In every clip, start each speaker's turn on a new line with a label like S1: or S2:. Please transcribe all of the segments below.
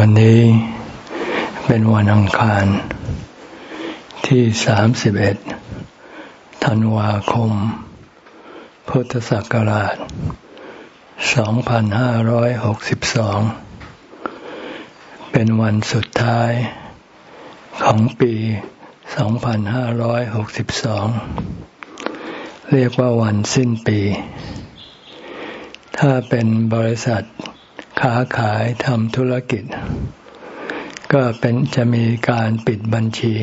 S1: วันนี้เป็นวันอังคาร ที่ 31 ธันวาคม พุทธศักราช 2562 เป็นวันสุดท้ายของปี 2562 เรียกว่าวันสิ้นปี ถ้าเป็นบริษัท ค้าขายทำธุรกิจ ก็เป็นจะมีการปิดบัญชี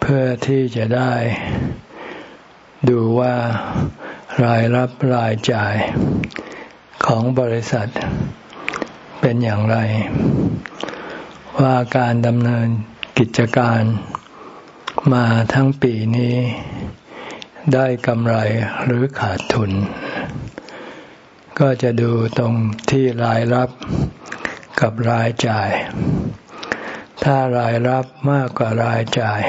S1: เพื่อที่จะได้ดูว่ารายรับรายจ่ายของบริษัทเป็นอย่างไร ว่าการดำเนินกิจการมาทั้งปีนี้ได้กำไรหรือขาดทุน ก็จะดูตรงที่รายรับกับรายจ่าย ถ้ารายรับมากกว่ารายจ่าย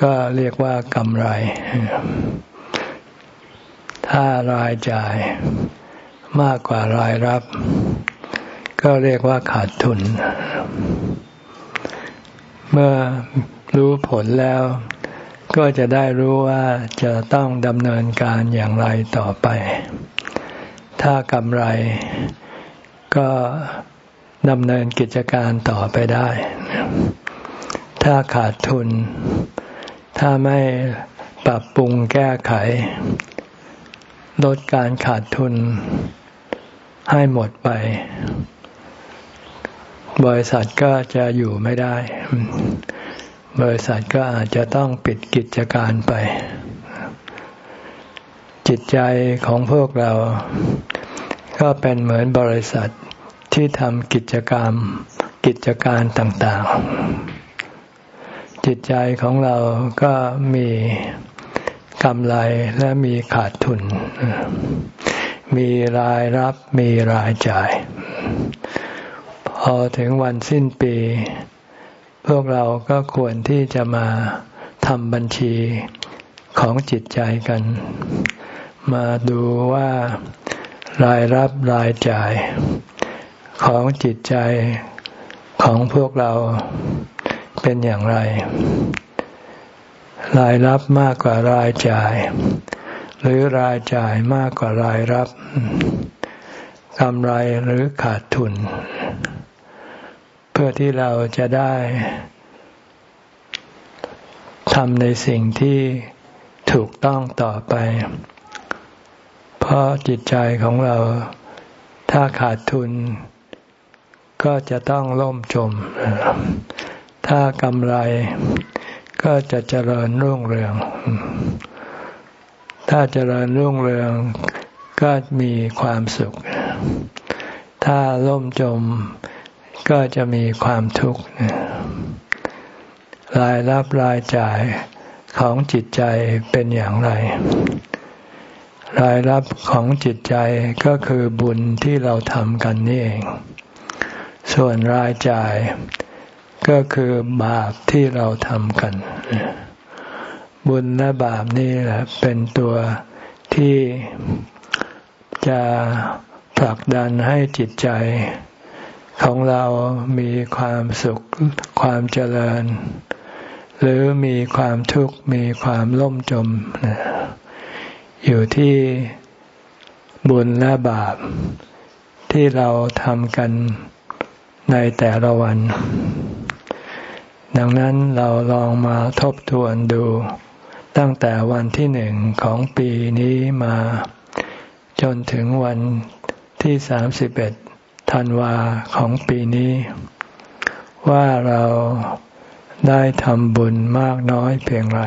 S1: ก็เรียกว่ากำไร ถ้ารายจ่ายมากกว่ารายรับ ก็เรียกว่าขาดทุน เมื่อรู้ผลแล้วก็จะได้รู้ว่าจะต้องดำเนินการอย่างไรต่อไป ถ้ากำไรก็ดำเนินกิจการต่อไปได้ ถ้าขาดทุน ถ้าไม่ปรับปรุงแก้ไข ลดการขาดทุนให้หมดไป บริษัทก็จะอยู่ไม่ได้ บริษัทก็อาจจะต้องปิดกิจการไป จิตใจของพวกเรา ก็เป็นเหมือนบริษัทที่ทำกิจกรรม กิจการต่างๆ จิตใจของเราก็มีกำไรและมีขาดทุน มีรายรับมีรายจ่าย พอถึงวันสิ้นปี พวกเราก็ควรที่จะมาทำบัญชีของจิตใจกัน มาดูว่ารายรับรายจ่ายของจิตใจของพวกเราเป็นอย่างไร รายรับมากกว่ารายจ่าย หรือรายจ่ายมากกว่ารายรับกำไรหรือขาดทุน เพื่อที่เราจะได้ทำในสิ่งที่ถูกต้องต่อไป เพราะจิตใจของเราถ้าขาดทุน ก็จะต้องล่มจม ถ้ากำไรก็จะเจริญรุ่งเรือง ถ้าเจริญรุ่งเรืองก็มีความสุข ถ้าล่มจมก็จะมีความทุกข์รายรับรายจ่ายของจิตใจเป็นอย่างไร รายรับของจิตใจก็คือบุญที่เราทำกันนี่เอง ส่วนรายจ่ายก็คือบาปที่เราทำกัน บุญและบาปนี่แหละเป็นตัวที่จะผลักดันให้จิตใจ ของเรามีความสุขความเจริญ หรือมีความทุกข์มีความล่มจมนะ อยู่ที่บุญและบาป ที่เราทำกันในแต่ละวัน ดังนั้นเราลองมาทบทวนดู ตั้งแต่วันที่หนึ่งของปีนี้มา จนถึงวันที่สามสิบเอ็ดธันวาของปีนี้ ว่าเราได้ทำบุญมากน้อยเพียงไร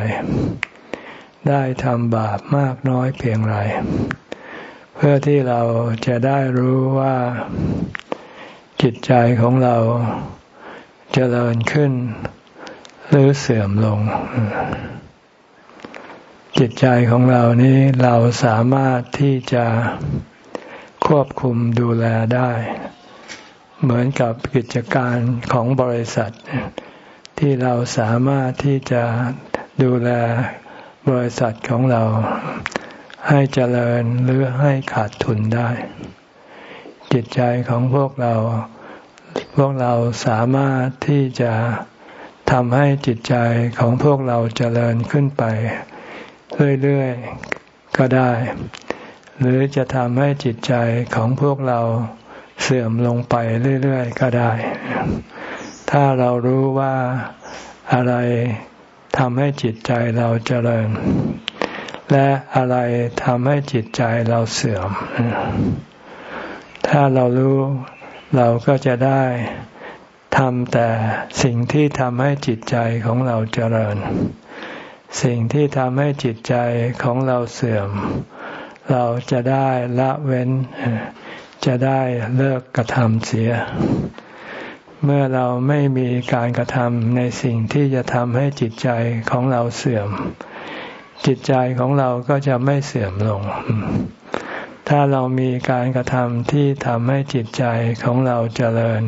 S1: ได้ทำบาปมากน้อยเพียงไร เพื่อที่เราจะได้รู้ว่าจิตใจของเราจเจริญขึ้น หรือเสื่อมลง จิตใจของเรานี้เราสามารถที่จะควบคุมดูแลได้ เหมือนกับกิจการของบริษัท ที่เราสามารถที่จะดูแล บริษัทของเราให้เจริญหรือให้ขาดทุนได้ จิตใจของพวกเรา พวกเราสามารถที่จะทำให้จิตใจของพวกเราเจริญขึ้นไป เรื่อยๆก็ได้ หรือจะทำให้จิตใจของพวกเราเสื่อมลงไปเรื่อยๆก็ได้ ถ้าเรารู้ว่าอะไร ทำให้จิตใจเราเจริญ และอะไรทำให้จิตใจเราเสื่อม ถ้าเรารู้เราก็จะได้ทำแต่สิ่งที่ทำให้จิตใจของเราเจริญ สิ่งที่ทำให้จิตใจของเราเสื่อม เราจะได้ละเว้น จะได้เลิกกระทำเสีย เมื่อเราไม่มีการกระทำในสิ่งที่จะทำให้จิตใจของเราเสื่อม จิตใจของเราก็จะไม่เสื่อมลง ถ้าเรามีการกระทำที่ทำให้จิตใจของเราเจริญ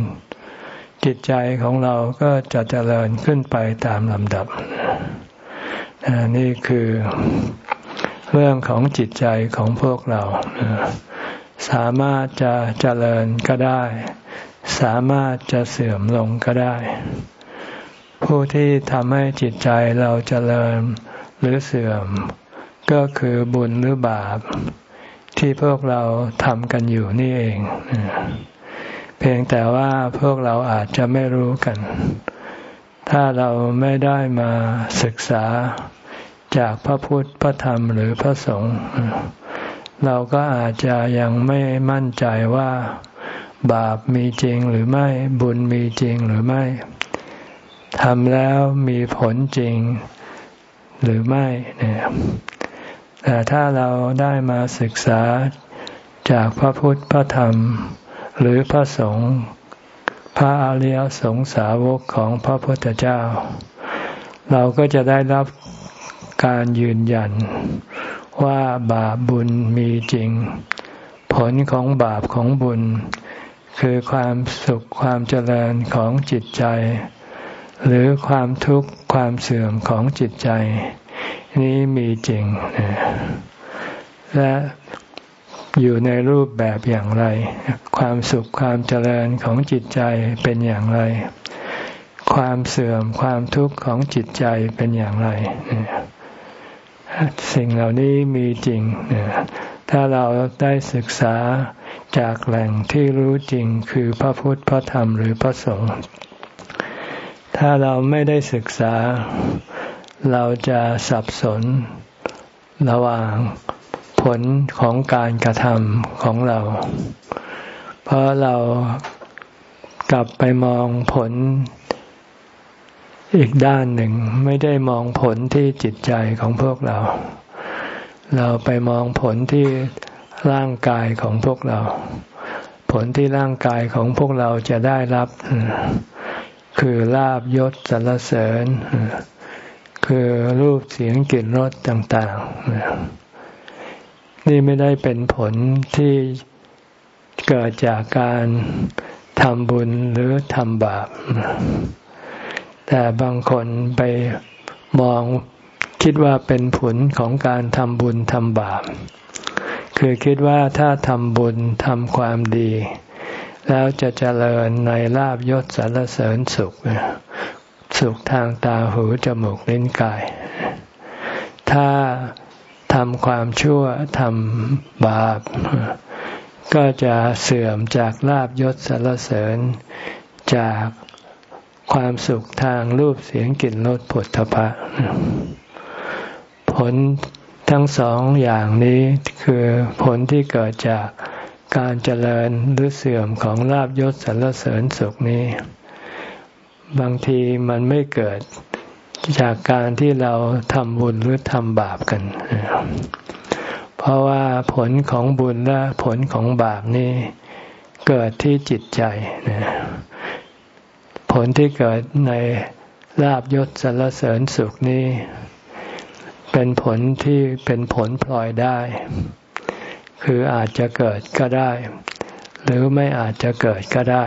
S1: จิตใจของเราก็จะเจริญขึ้นไปตามลำดับ นี่คือเรื่องของจิตใจของพวกเรา สามารถจะเจริญก็ได้ สามารถจะเสื่อมลงก็ได้ ผู้ที่ทำให้จิตใจเราเจริญหรือเสื่อม ก็คือบุญหรือบาป ที่พวกเราทำกันอยู่นี่เอง เพียงแต่ว่าพวกเราอาจจะไม่รู้กัน ถ้าเราไม่ได้มาศึกษาจากพระพุทธพระธรรมหรือพระสงฆ์เราก็อาจจะยังไม่มั่นใจว่า บาปมีจริงหรือไม่ บุญมีจริงหรือไม่ทำแล้วมีผลจริงหรือไม่เนี่ยแต่ถ้าเราได้มาศึกษาจากพระพุทธพระธรรม หรือพระสงฆ์พระอริยสงสาวกของพระพุทธเจ้า เราก็จะได้รับการยืนยันว่าบาปบุญมีจริง ผลของบาปของบุญ คือความสุขความเจริญของจิตใจ หรือความทุกข์ความเสื่อมของจิตใจ นี้มีจริง และอยู่ในรูปแบบอย่างไร ความสุขความเจริญของจิตใจเป็นอย่างไร ความเสื่อมความทุกข์ของจิตใจเป็นอย่างไร สิ่งเหล่านี้มีจริง ถ้าเราได้ศึกษา จากแหล่งที่รู้จริงคือพระพุทธพระธรรมหรือพระสงฆ์ถ้าเราไม่ได้ศึกษา เราจะสับสน ระหว่างผลของการกระทำของเรา เพราะเรากลับไปมองผลอีกด้านหนึ่งไม่ได้มองผลที่จิตใจของพวกเรา เราไปมองผลที่ ร่างกายของพวกเรา ผลที่ร่างกายของพวกเราจะได้รับ คือลาบยศสรรเสริญ คือรูปเสียงกลิ่นรสต่าง ๆ นี่ไม่ได้เป็นผลที่เกิดจากการทำบุญหรือทำบาป แต่บางคนไปมองคิดว่าเป็นผลของการทำบุญทำบาป คือคิดว่าถ้าทำบุญทำความดี แล้วจะเจริญในลาบยศสรรเสริญสุข สุขทางตาหูจมูกลิ้นกาย ถ้าทำความชั่วทำบาป ก็จะเสื่อมจากลาบยศสารเสริญจากความสุขทางรูปเสียงกลิ่นรสผลทพะผล ทั้งสองอย่างนี้คือผลที่เกิดจากการเจริญหรือเสื่อมของลาบยศสารเสริญสุขนี้ บางทีมันไม่เกิดจากการที่เราทำบุญหรือทำบาปกัน เพราะว่าผลของบุญและผลของบาปนี่เกิดที่จิตใจ ผลที่เกิดในลาบยศสรรเสริญสุขนี้ เป็นผลที่เป็นผลพลอยได้ คืออาจจะเกิดก็ได้ หรือไม่อาจจะเกิดก็ได้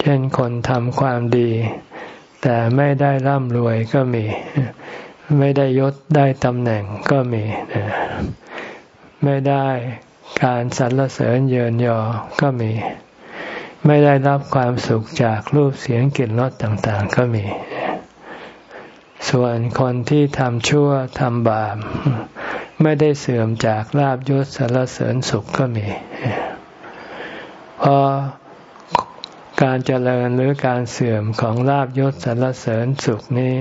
S1: เช่นคนทำความดี แต่ไม่ได้ร่ำรวยก็มี ไม่ได้ยศได้ตำแหน่งก็มี ไม่ได้การสรรเสริญเยินยอก็มี ไม่ได้รับความสุขจากรูปเสียงกลิ่นรสต่างๆ ก็มี ส่วนคนที่ทำชั่วทำบาปไม่ได้เสื่อมจากลาบยศสรรเสริญสุขก็มีเพราะการเจริญหรือการเสื่อมของลาบยศสรรเสริญสุขนี้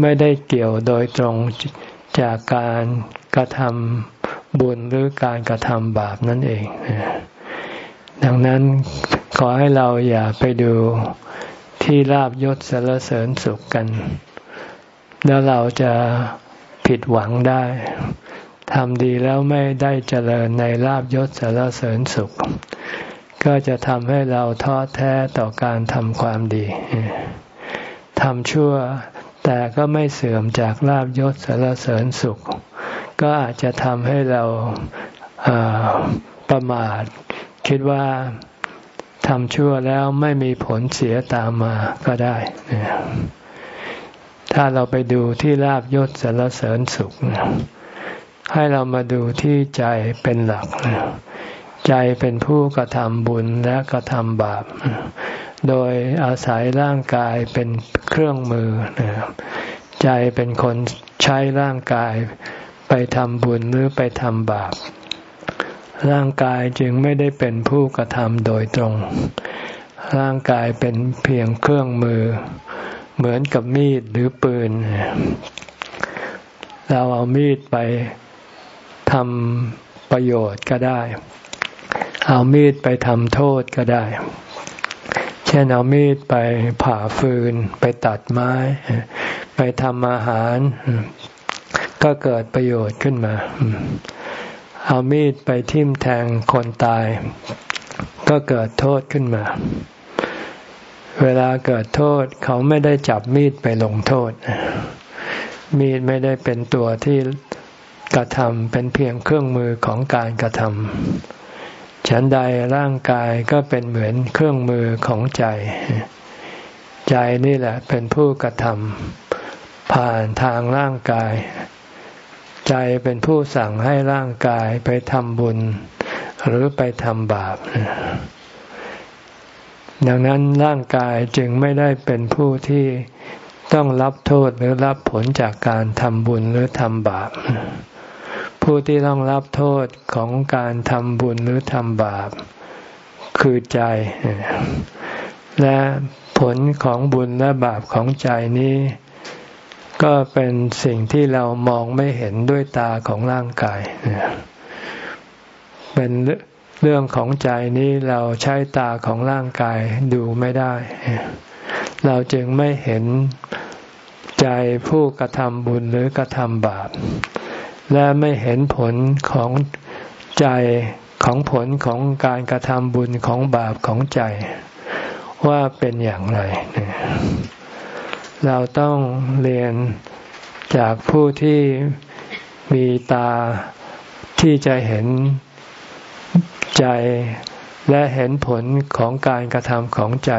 S1: ไม่ได้เกี่ยวโดยตรงจากการกระทำบุญหรือการกระทำบาปนั่นเอง ดังนั้นขอให้เราอย่าไปดูที่ลาบยศสรรเสริญสุขกัน แล้วเราจะผิดหวังได้ทำดีแล้วไม่ได้เจริญในลาบยศสรรเสริญสุข ก็จะทำให้เราท้อแท้ต่อการทำความดีทำชั่วแต่ก็ไม่เสื่อมจากลาบยศสรรเสริญสุข ก็อาจจะทำให้เราประมาท คิดว่าทำชั่วแล้วไม่มีผลเสียตามมาก็ได้ ถ้าเราไปดูที่ลาบยศสรรเสริญสุข ให้เรามาดูที่ใจเป็นหลัก ใจเป็นผู้กระทำบุญและกระทำบาป โดยอาศัยร่างกายเป็นเครื่องมือ ใจเป็นคนใช้ร่างกายไปทำบุญหรือไปทำบาป ร่างกายจึงไม่ได้เป็นผู้กระทำโดยตรง ร่างกายเป็นเพียงเครื่องมือ เหมือนกับมีดหรือปืน เราเอามีดไปทำประโยชน์ก็ได้ เอามีดไปทำโทษก็ได้ เช่นเอามีดไปผ่าฟืน ไปตัดไม้ ไปทำอาหาร ก็เกิดประโยชน์ขึ้นมา เอามีดไปทิ่มแทงคนตาย ก็เกิดโทษขึ้นมา เวลาเกิดโทษเขาไม่ได้จับมีดไปลงโทษ มีดไม่ได้เป็นตัวที่กระทำเป็นเพียงเครื่องมือของการกระทำฉันใดร่างกายก็เป็นเหมือนเครื่องมือของใจ ใจนี่แหละเป็นผู้กระทำผ่านทางร่างกาย ใจเป็นผู้สั่งให้ร่างกายไปทำบุญ หรือไปทำบาป ดังนั้นร่างกายจึงไม่ได้เป็นผู้ที่ต้องรับโทษหรือรับผลจากการทำบุญหรือทำบาป ผู้ที่ต้องรับโทษของการทำบุญหรือทำบาป คือใจ และผลของบุญและบาปของใจนี้ ก็เป็นสิ่งที่เรามองไม่เห็นด้วยตาของร่างกาย เป็น เรื่องของใจนี้เราใช้ตาของร่างกายดูไม่ได้ เราจึงไม่เห็นใจผู้กระทำบุญหรือกระทำบาป และไม่เห็นผลของใจของผลของการกระทำบุญของบาปของใจ ว่าเป็นอย่างไร เราต้องเรียนจากผู้ที่มีตาที่จะเห็น ใจและเห็นผลของการกระทำของใจ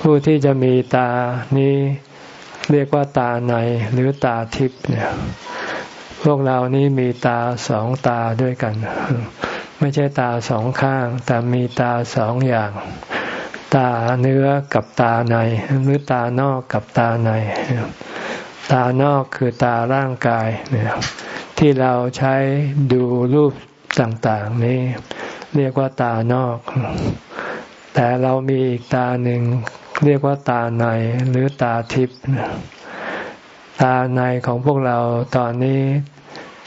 S1: ผู้ที่จะมีตานี้เรียกว่าตาในหรือตาทิพย์เนี่ยพวกเรานี้มีตาสองตาด้วยกัน ไม่ใช่ตาสองข้าง แต่มีตาสองอย่าง ตาเนื้อกับตาใน หรือตานอกกับตาใน ตานอกคือตาร่างกายเนี่ยที่เราใช้ดูรูป ต่างๆ นี้ เรียกว่าตานอก แต่เรามีอีกตาหนึ่งเรียกว่าตาในหรือตาทิพย์ตาในของพวกเราตอนนี้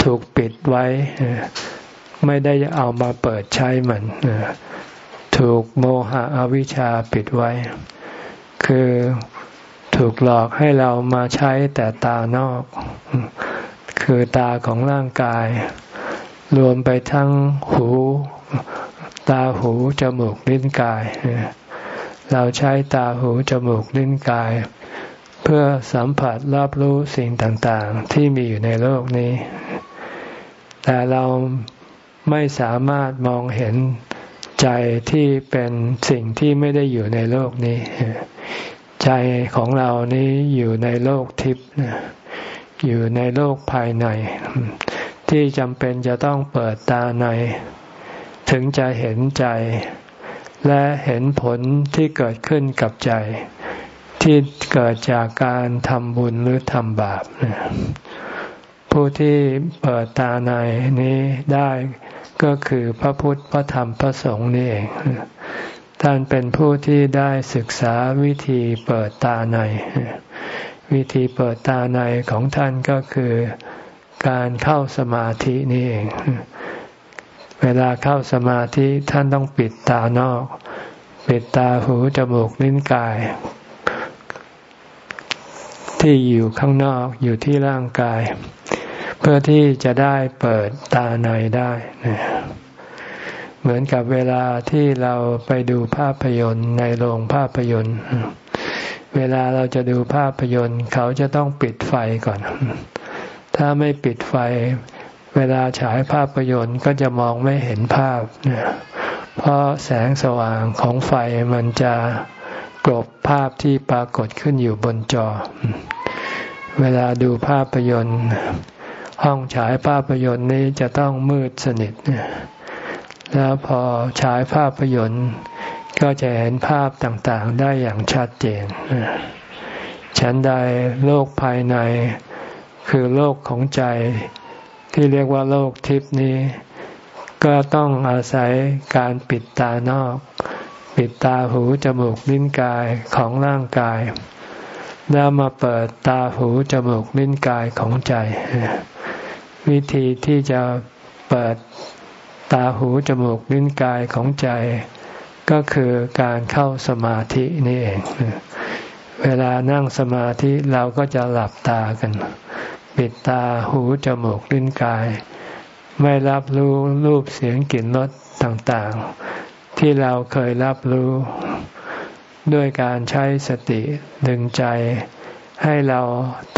S1: ถูกปิดไว้ ไม่ได้เอามาเปิดใช้มันถูกโมหะอวิชชาปิดไว้ คือถูกหลอกให้เรามาใช้แต่ตานอก คือตาของร่างกาย รวมไปทั้งหู ตาหู จมูก ลิ้นกาย เราใช้ตาหู จมูก ลิ้นกาย เพื่อสัมผัสรับรู้สิ่งต่างๆ ที่มีอยู่ในโลกนี้ แต่เราไม่สามารถมองเห็นใจที่เป็นสิ่งที่ไม่ได้อยู่ในโลกนี้ ใจของเรานี้อยู่ในโลกทิพย์อยู่ในโลกภายใน ที่จำเป็นจะต้องเปิดตาใน ถึงจะเห็นใจ และเห็นผลที่เกิดขึ้นกับใจ ที่เกิดจากการทำบุญหรือทำบาปผู้ที่เปิดตาในนี้ได้ก็คือพระพุทธพระธรรมพระสงฆ์นี่เองท่านเป็นผู้ที่ได้ศึกษาวิธีเปิดตาใน วิธีเปิดตาในของท่านก็คือ การเข้าสมาธินี่เอง เวลาเข้าสมาธิท่านต้องปิดตานอก ปิดตาหูจมูกลิ้นกาย ที่อยู่ข้างนอกอยู่ที่ร่างกาย เพื่อที่จะได้เปิดตาในได้เหมือนกับเวลาที่เราไปดูภาพยนตร์ในโรงภาพยนตร์ เวลาเราจะดูภาพยนตร์ เขาจะต้องปิดไฟก่อน ถ้าไม่ปิดไฟ เวลาฉายภาพยนตร์ก็จะมองไม่เห็นภาพ เพราะแสงสว่างของไฟมันจะกลบภาพที่ปรากฏขึ้นอยู่บนจอ เวลาดูภาพยนตร์ ห้องฉายภาพยนตร์นี้จะต้องมืดสนิท แล้วพอฉายภาพยนตร์ก็จะเห็นภาพต่างๆได้อย่างชัดเจนฉันใดโลกภายใน คือโลกของใจที่เรียกว่าโลกทิพนี้ ก็ต้องอาศัยการปิดตานอก ปิดตาหูจมูกลิ้นกายของร่างกาย แล้วมาเปิดตาหูจมูกลิ้นกายของใจ วิธีที่จะเปิดตาหูจมูกลิ้นกายของใจ ก็คือการเข้าสมาธินี่เอง เวลานั่งสมาธิเราก็จะหลับตากัน ปิดตาหูจมูกลิ้นกาย ไม่รับรู้รูปเสียงกลิ่นรสต่างๆ ที่เราเคยรับรู้ ด้วยการใช้สติดึงใจ ให้เรา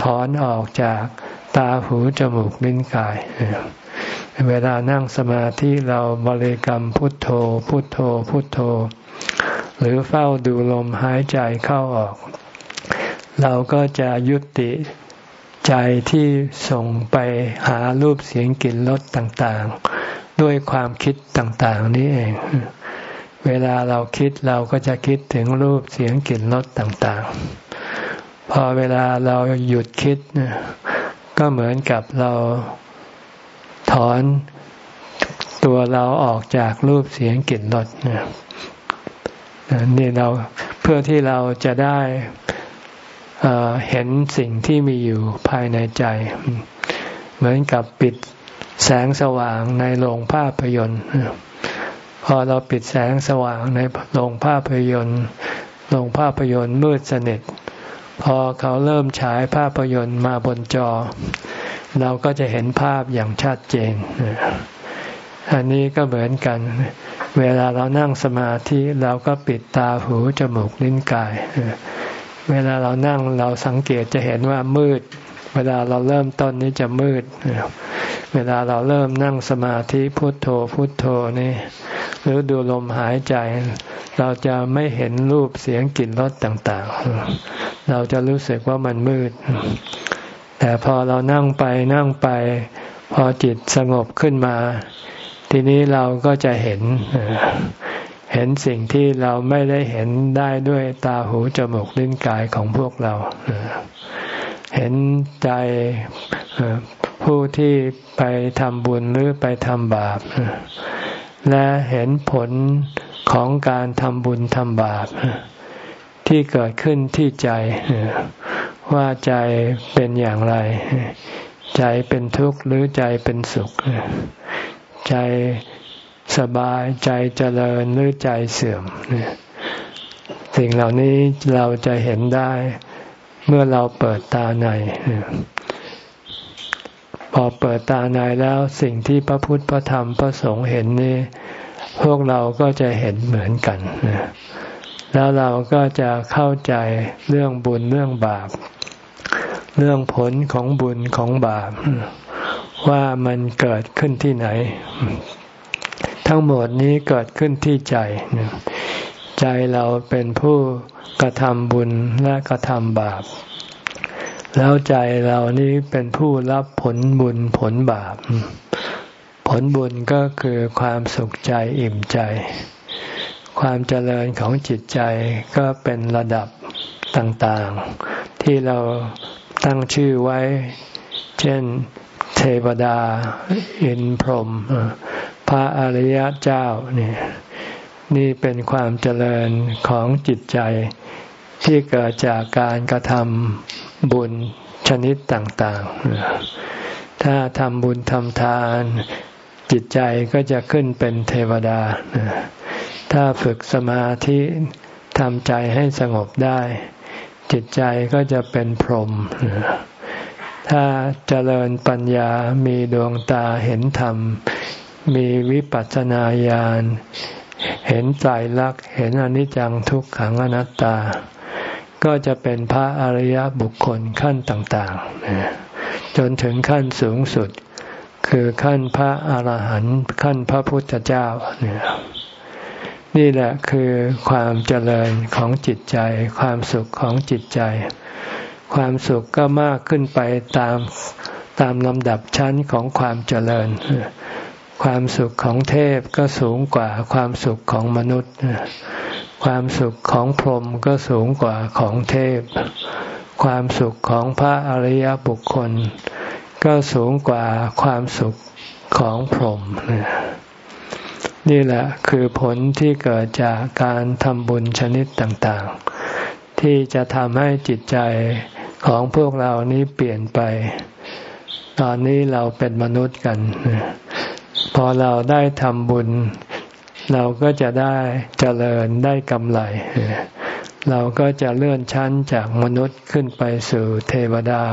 S1: ถอนออกจากตาหูจมูกลิ้นกาย เวลานั่งสมาธิเราบริกรรมพุทโธ พุทโธ พุทโธ หรือเฝ้าดูลมหายใจเข้าออก เราก็จะยุติ ใจที่ส่งไปหารูปเสียงกลิ่นรสต่างๆ ด้วยความคิดต่างๆ นี้เอง เวลาเราคิดเราก็จะคิดถึงรูปเสียงกลิ่นรสต่างๆ พอเวลาเราหยุดคิด ก็เหมือนกับเราถอนตัวเราออกจากรูปเสียงกลิ่นรสนี่เราเพื่อที่เราจะได้ เห็นสิ่งที่มีอยู่ภายในใจ เหมือนกับปิดแสงสว่างในโรงภาพยนตร์ พอเราปิดแสงสว่างในโรงภาพยนตร์โรงภาพยนตร์มืดสนิท พอเขาเริ่มฉายภาพยนตร์มาบนจอ เราก็จะเห็นภาพอย่างชัดเจน อันนี้ก็เหมือนกัน เวลาเรานั่งสมาธิเราก็ปิดตาหูจมูกลิ้นกาย เวลาเรานั่งเราสังเกตจะเห็นว่ามืด เวลาเราเริ่มต้นนี้จะมืด เวลาเราเริ่มนั่งสมาธิพุทโธพุทโธนี่หรือดูลมหายใจ เราจะไม่เห็นรูปเสียงกลิ่นรสต่างๆ เราจะรู้สึกว่ามันมืด แต่พอเรานั่งไปนั่งไป พอจิตสงบขึ้นมา ทีนี้เราก็จะเห็น เห็นสิ่งที่เราไม่ได้เห็นได้ด้วยตาหูจมูกลิ้นกายของพวกเรา เห็นใจผู้ที่ไปทำบุญหรือไปทำบาป และเห็นผลของการทำบุญทำบาป ที่เกิดขึ้นที่ใจ ว่าใจเป็นอย่างไร ใจเป็นทุกข์หรือใจเป็นสุข ใจ สบายใจเจริญหรือใจเสื่อม สิ่งเหล่านี้เราจะเห็นได้เมื่อเราเปิดตาใน พอเปิดตาในแล้วสิ่งที่พระพุทธพระธรรมพระสงฆ์เห็นนี่พวกเราก็จะเห็นเหมือนกัน แล้วเราก็จะเข้าใจเรื่องบุญเรื่องบาป เรื่องผลของบุญของบาป ว่ามันเกิดขึ้นที่ไหน ทั้งหมดนี้เกิดขึ้นที่ใจ ใจเราเป็นผู้กระทำบุญและกระทำบาป แล้วใจเรานี้เป็นผู้รับผลบุญผลบาป ผลบุญก็คือความสุขใจอิ่มใจ ความเจริญของจิตใจก็เป็นระดับต่างๆ ที่เราตั้งชื่อไว้ เช่น เทวดา อินพรหม พระอริยเจ้านี่นี่เป็นความเจริญของจิตใจที่เกิดจากการกระทำบุญชนิดต่างๆ ถ้าทำบุญทำทาน จิตใจก็จะขึ้นเป็นเทวดา ถ้าฝึกสมาธิทำใจให้สงบได้ จิตใจก็จะเป็นพรหมถ้าเจริญปัญญามีดวงตาเห็นธรรม มีวิปัสสนาญาณเห็นใจรักเห็นอนิจจังทุกขังอนัตตา ก็จะเป็นพระอริยบุคคลขั้นต่างๆ จนถึงขั้นสูงสุด คือขั้นพระอาหารหันต์ขั้นพระพุทธเจ้าเนี่ยนี่แหละคือความเจริญของจิตใจ ความสุขของจิตใจ ความสุขก็มากขึ้นไปตามตามลำดับชั้นของความเจริญ ความสุขของเทพก็สูงกว่าความสุขของมนุษย์ ความสุขของพรหมก็สูงกว่าของเทพ ความสุขของพระอริยบุคคล ก็สูงกว่าความสุขของพรหมนี่แหละคือผลที่เกิดจากการทำบุญชนิดต่างๆ ที่จะทำให้จิตใจของพวกเรานี้เปลี่ยนไป ตอนนี้เราเป็นมนุษย์กัน พอเราได้ทำบุญ เราก็จะได้เจริญได้กำไร เราก็จะเลื่อนชั้นจากมนุษย์ขึ้นไปสู่เทวดา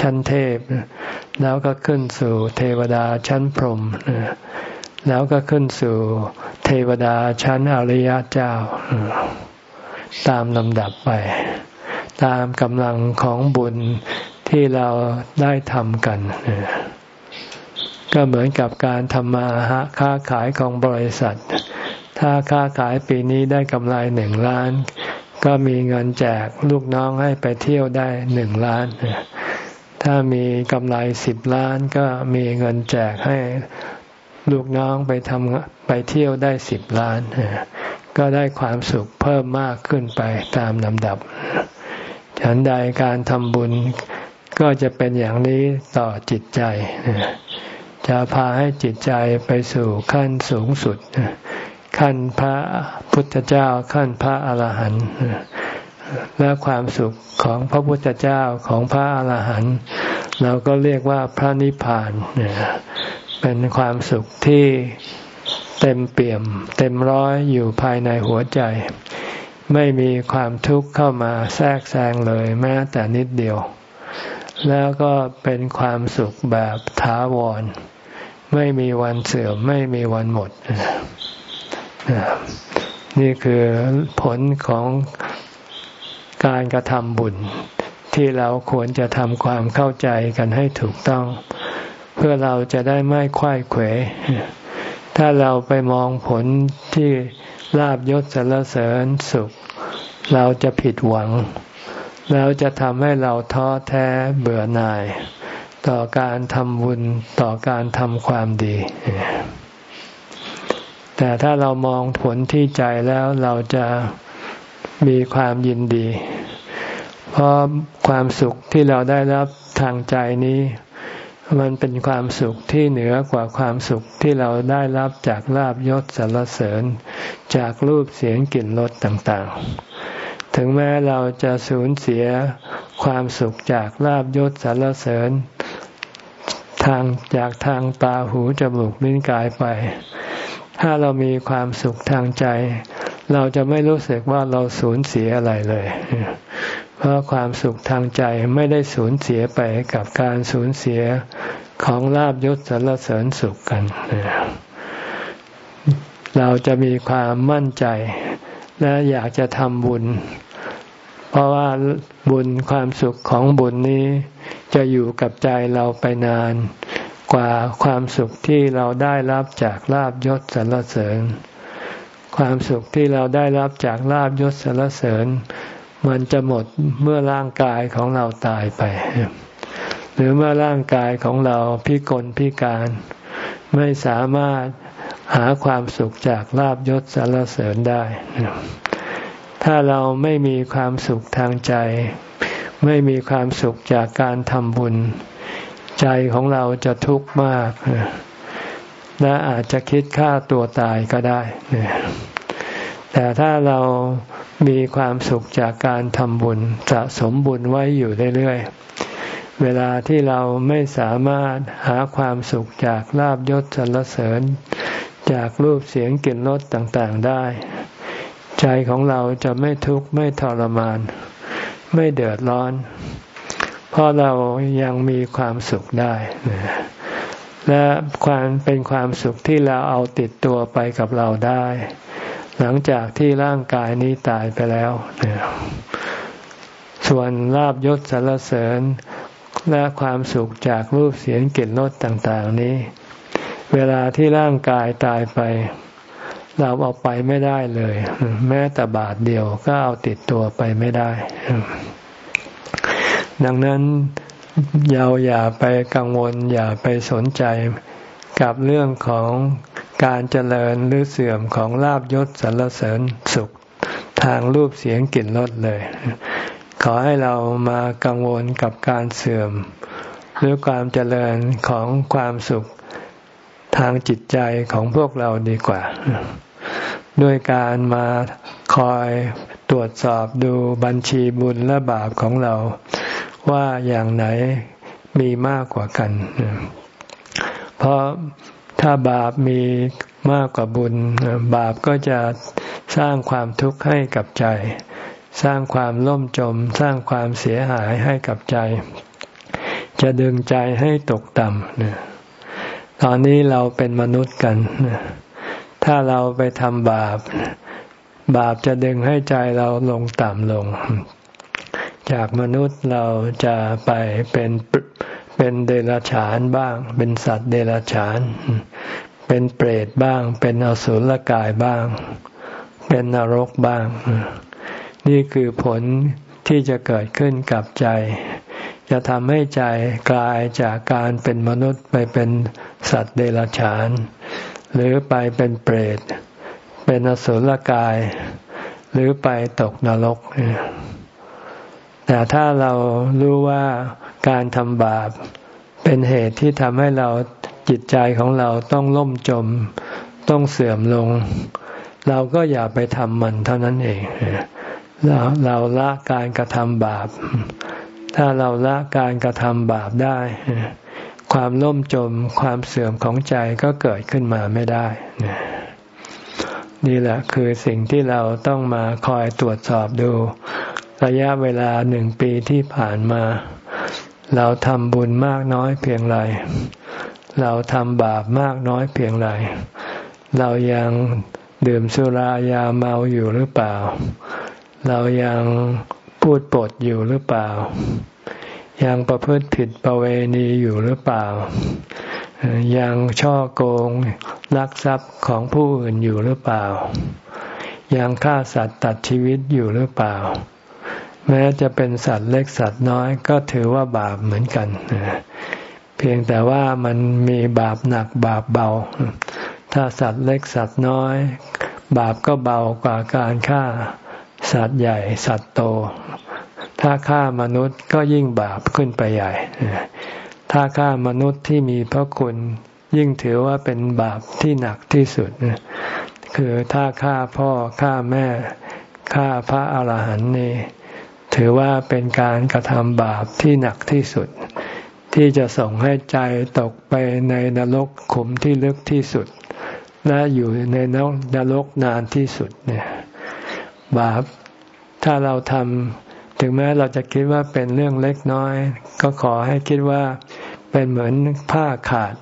S1: ชั้นเทพ แล้วก็ขึ้นสู่เทวดาชั้นพรหมแล้วก็ขึ้นสู่เทวดาชั้นอริยเจ้า ตามลำดับไป ตามกำลังของบุญที่เราได้ทำกัน ก็เหมือนกับการทำมาหาค้าขายของบริษัท ถ้าค้าขายปีนี้ได้กำไรหนึ่งล้าน ก็มีเงินแจกลูกน้องให้ไปเที่ยวได้หนึ่งล้าน ถ้ามีกำไรสิบล้านก็มีเงินแจกให้ลูกน้องไปทำไปเที่ยวได้สิบล้าน ก็ได้ความสุขเพิ่มมากขึ้นไปตามลำดับ ฉันใดการทำบุญก็จะเป็นอย่างนี้ต่อจิตใจ จะพาให้จิตใจไปสู่ขั้นสูงสุด ขั้นพระพุทธเจ้าขั้นพระอาหารหันต์และความสุขของพระพุทธเจ้าของพระอาหารหันต์เราก็เรียกว่าพระนิพพานเป็นความสุขที่เต็มเปี่ยม เต็มร้อยอยู่ภายในหัวใจ ไม่มีความทุกข์เข้ามาแทรกแซงเลยแม้แต่นิดเดียว แล้วก็เป็นความสุขแบบถาวร ไม่มีวันเสื่อม ไม่มีวันหมด นี่คือผลของการกระทำบุญ ที่เราควรจะทำความเข้าใจกันให้ถูกต้อง เพื่อเราจะได้ไม่คว้ยเขว ถ้าเราไปมองผลที่ลาบยศสรรเสริญสุข เราจะผิดหวัง แล้วจะทำให้เราท้อแท้เบื่อหน่าย ต่อการทำบุญต่อการทำความดี แต่ถ้าเรามองผลที่ใจแล้วเราจะมีความยินดี เพราะความสุขที่เราได้รับทางใจนี้ มันเป็นความสุขที่เหนือกว่าความสุขที่เราได้รับจากลาบยศสรรเสริญ จากรูปเสียงกลิ่นรสต่างๆ ถึงแม้เราจะสูญเสียความสุขจากลาบยศสรรเสริญ ทางจากทางตาหูจมูกลิ้นกายไป ถ้าเรามีความสุขทางใจ เราจะไม่รู้สึกว่าเราสูญเสียอะไรเลย เพราะความสุขทางใจไม่ได้สูญเสียไปกับการสูญเสียของลาบยศสรรเสริญสุขกัน เราจะมีความมั่นใจ และอยากจะทำบุญ เพราะว่าบุญความสุขของบุญนี้ จะอยู่กับใจเราไปนาน กว่าความสุขที่เราได้รับจากลาบยศสรรเสริญ ความสุขที่เราได้รับจากลาบยศสรรเสริญ มันจะหมดเมื่อร่างกายของเราตายไป หรือเมื่อร่างกายของเราพิกลพิการ ไม่สามารถหาความสุขจากลาบยศสารเสริญได้ ถ้าเราไม่มีความสุขทางใจ ไม่มีความสุขจากการทำบุญ ใจของเราจะทุกข์มากและอาจจะคิดฆ่าตัวตายก็ได้ แต่ถ้าเรามีความสุขจากการทำบุญสะสมบุญไว้อยู่เรื่อยๆ เวลาที่เราไม่สามารถหาความสุขจากลาบยศสรรเสริญ จากรูปเสียงกลิ่นรสต่างๆได้ ใจของเราจะไม่ทุกข์ไม่ทรมาน ไม่เดือดร้อน เพราะเรายังมีความสุขได้และความเป็นความสุขที่เราเอาติดตัวไปกับเราได้ หลังจากที่ร่างกายนี้ตายไปแล้วส่วนลาบยศสรรเสริญและความสุขจากรูปเสียงกลิ่นรสต่าง ๆ นี้ เวลาที่ร่างกายตายไป เราเอาไปไม่ได้เลย แม้แต่บาทเดียวก็เอาติดตัวไปไม่ได้ ดังนั้นเราอย่าไปกังวล อย่าไปสนใจกับเรื่องของการเจริญหรือเสื่อมของลาบยศสรรเสริญสุขทางรูปเสียงกลิ่นรสเลย ขอให้เรามากังวลกับการเสื่อม หรือความเจริญของความสุขทางจิตใจของพวกเราดีกว่า ด้วยการมาคอยตรวจสอบดูบัญชีบุญและบาปของเรา ว่าอย่างไหนมีมากกว่ากัน เพราะถ้าบาปมีมากกว่าบุญ บาปก็จะสร้างความทุกข์ให้กับใจ สร้างความล่มจม สร้างความเสียหายให้กับใจ จะดึงใจให้ตกต่ำตอนนี้เราเป็นมนุษย์กัน ถ้าเราไปทำบาป บาปจะดึงให้ใจเราลงต่ำลง จากมนุษย์เราจะไปเป็นเป็นเดรัจฉานบ้าง เป็นสัตว์เดรัจฉาน เป็นเปรตบ้าง เป็นอสุรกายบ้าง เป็นนรกบ้าง นี่คือผลที่จะเกิดขึ้นกับใจ จะทำให้ใจกลายจากการเป็นมนุษย์ไปเป็นสัตว์เดรัจฉาน หรือไปเป็นเปรต เป็นอสุรกาย หรือไปตกนรก แต่ถ้าเรารู้ว่าการทำบาป เป็นเหตุที่ทำให้เราจิตใจของเราต้องล่มจม ต้องเสื่อมลง เราก็อย่าไปทำมันเท่านั้นเอง เราเราละการกระทำบาป ถ้าเราละการกระทำบาปได้ ความล่มจมความเสื่อมของใจก็เกิดขึ้นมาไม่ได้นี่แหละคือสิ่งที่เราต้องมาคอยตรวจสอบดู ระยะเวลาหนึ่งปีที่ผ่านมา เราทำบุญมากน้อยเพียงไร เราทำบาปมากน้อยเพียงไร เรายังดื่มสุรายาเมาอยู่หรือเปล่า เรายังพูดปดอยู่หรือเปล่า ยังประพฤติผิดประเวณีอยู่หรือเปล่า ยังช่อโกงลักทรัพย์ของผู้อื่นอยู่หรือเปล่า ยังฆ่าสัตว์ตัดชีวิตอยู่หรือเปล่า แม้จะเป็นสัตว์เล็กสัตว์น้อยก็ถือว่าบาปเหมือนกันเพียงแต่ว่ามันมีบาปหนักบาปเบา ถ้าสัตว์เล็กสัตว์น้อย บาปก็เบากว่าการฆ่าสัตว์ใหญ่สัตว์โต ถ้าฆ่ามนุษย์ก็ยิ่งบาปขึ้นไปใหญ่ ถ้าฆ่ามนุษย์ที่มีพระคุณ ยิ่งถือว่าเป็นบาปที่หนักที่สุด คือถ้าฆ่าพ่อฆ่าแม่ฆ่าพระอาหารหันต์นี่ถือว่าเป็นการกระทำบาปที่หนักที่สุด ที่จะส่งให้ใจตกไปในนรกขุมที่ลึกที่สุด และอยู่ในนรกนานที่สุดเนี่ยบาปถ้าเราทำ ถึงแม้เราจะคิดว่าเป็นเรื่องเล็กน้อย ก็ขอให้คิดว่าเป็นเหมือนผ้าขาด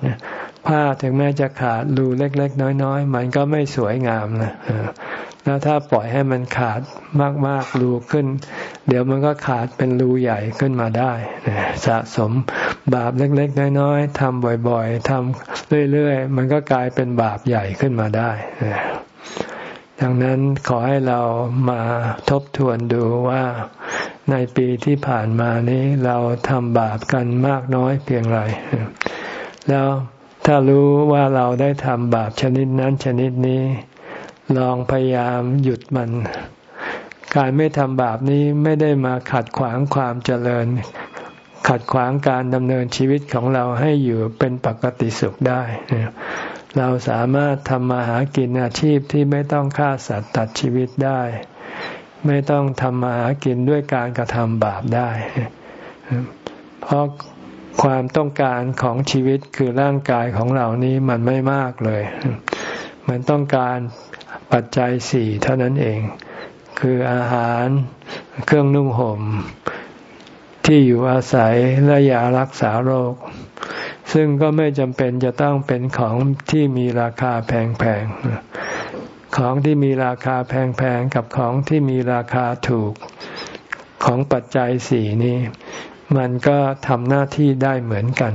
S1: ผ้าถึงแม้จะขาดรูเล็ก ๆ น้อย ๆ มันก็ไม่สวยงามนะแล้วถ้าปล่อยให้มันขาดมากๆรูขึ้น เดี๋ยวมันก็ขาดเป็นรูใหญ่ขึ้นมาได้สะสมบาปเล็ก ๆ น้อย ๆทำบ่อยๆทำเรื่อย ๆ มันก็กลายเป็นบาปใหญ่ขึ้นมาได้ ดังนั้นขอให้เรามาทบทวนดูว่าในปีที่ผ่านมานี้เราทำบาปกันมากน้อยเพียงไร แล้วถ้ารู้ว่าเราได้ทำบาปชนิดนั้นชนิดนี้ ลองพยายามหยุดมัน การไม่ทำบาปนี้ไม่ได้มาขัดขวางความเจริญ ขัดขวางการดำเนินชีวิตของเราให้อยู่เป็นปกติสุขได้ เราสามารถทำมาหากินอาชีพที่ไม่ต้องฆ่าสัตว์ตัดชีวิตได้ ไม่ต้องทำมาหากินด้วยการกระทำบาปได้ เพราะความต้องการของชีวิตคือร่างกายของเรานี้มันไม่มากเลย มันต้องการปัจจัยสี่เท่านั้นเอง คืออาหารเครื่องนุ่งห่มที่อยู่อาศัยและยารักษาโรค ซึ่งก็ไม่จำเป็นจะต้องเป็นของที่มีราคาแพงๆ ของที่มีราคาแพงๆ กับของที่มีราคาถูกของปัจจัยสี่นี้ มันก็ทำหน้าที่ได้เหมือนกัน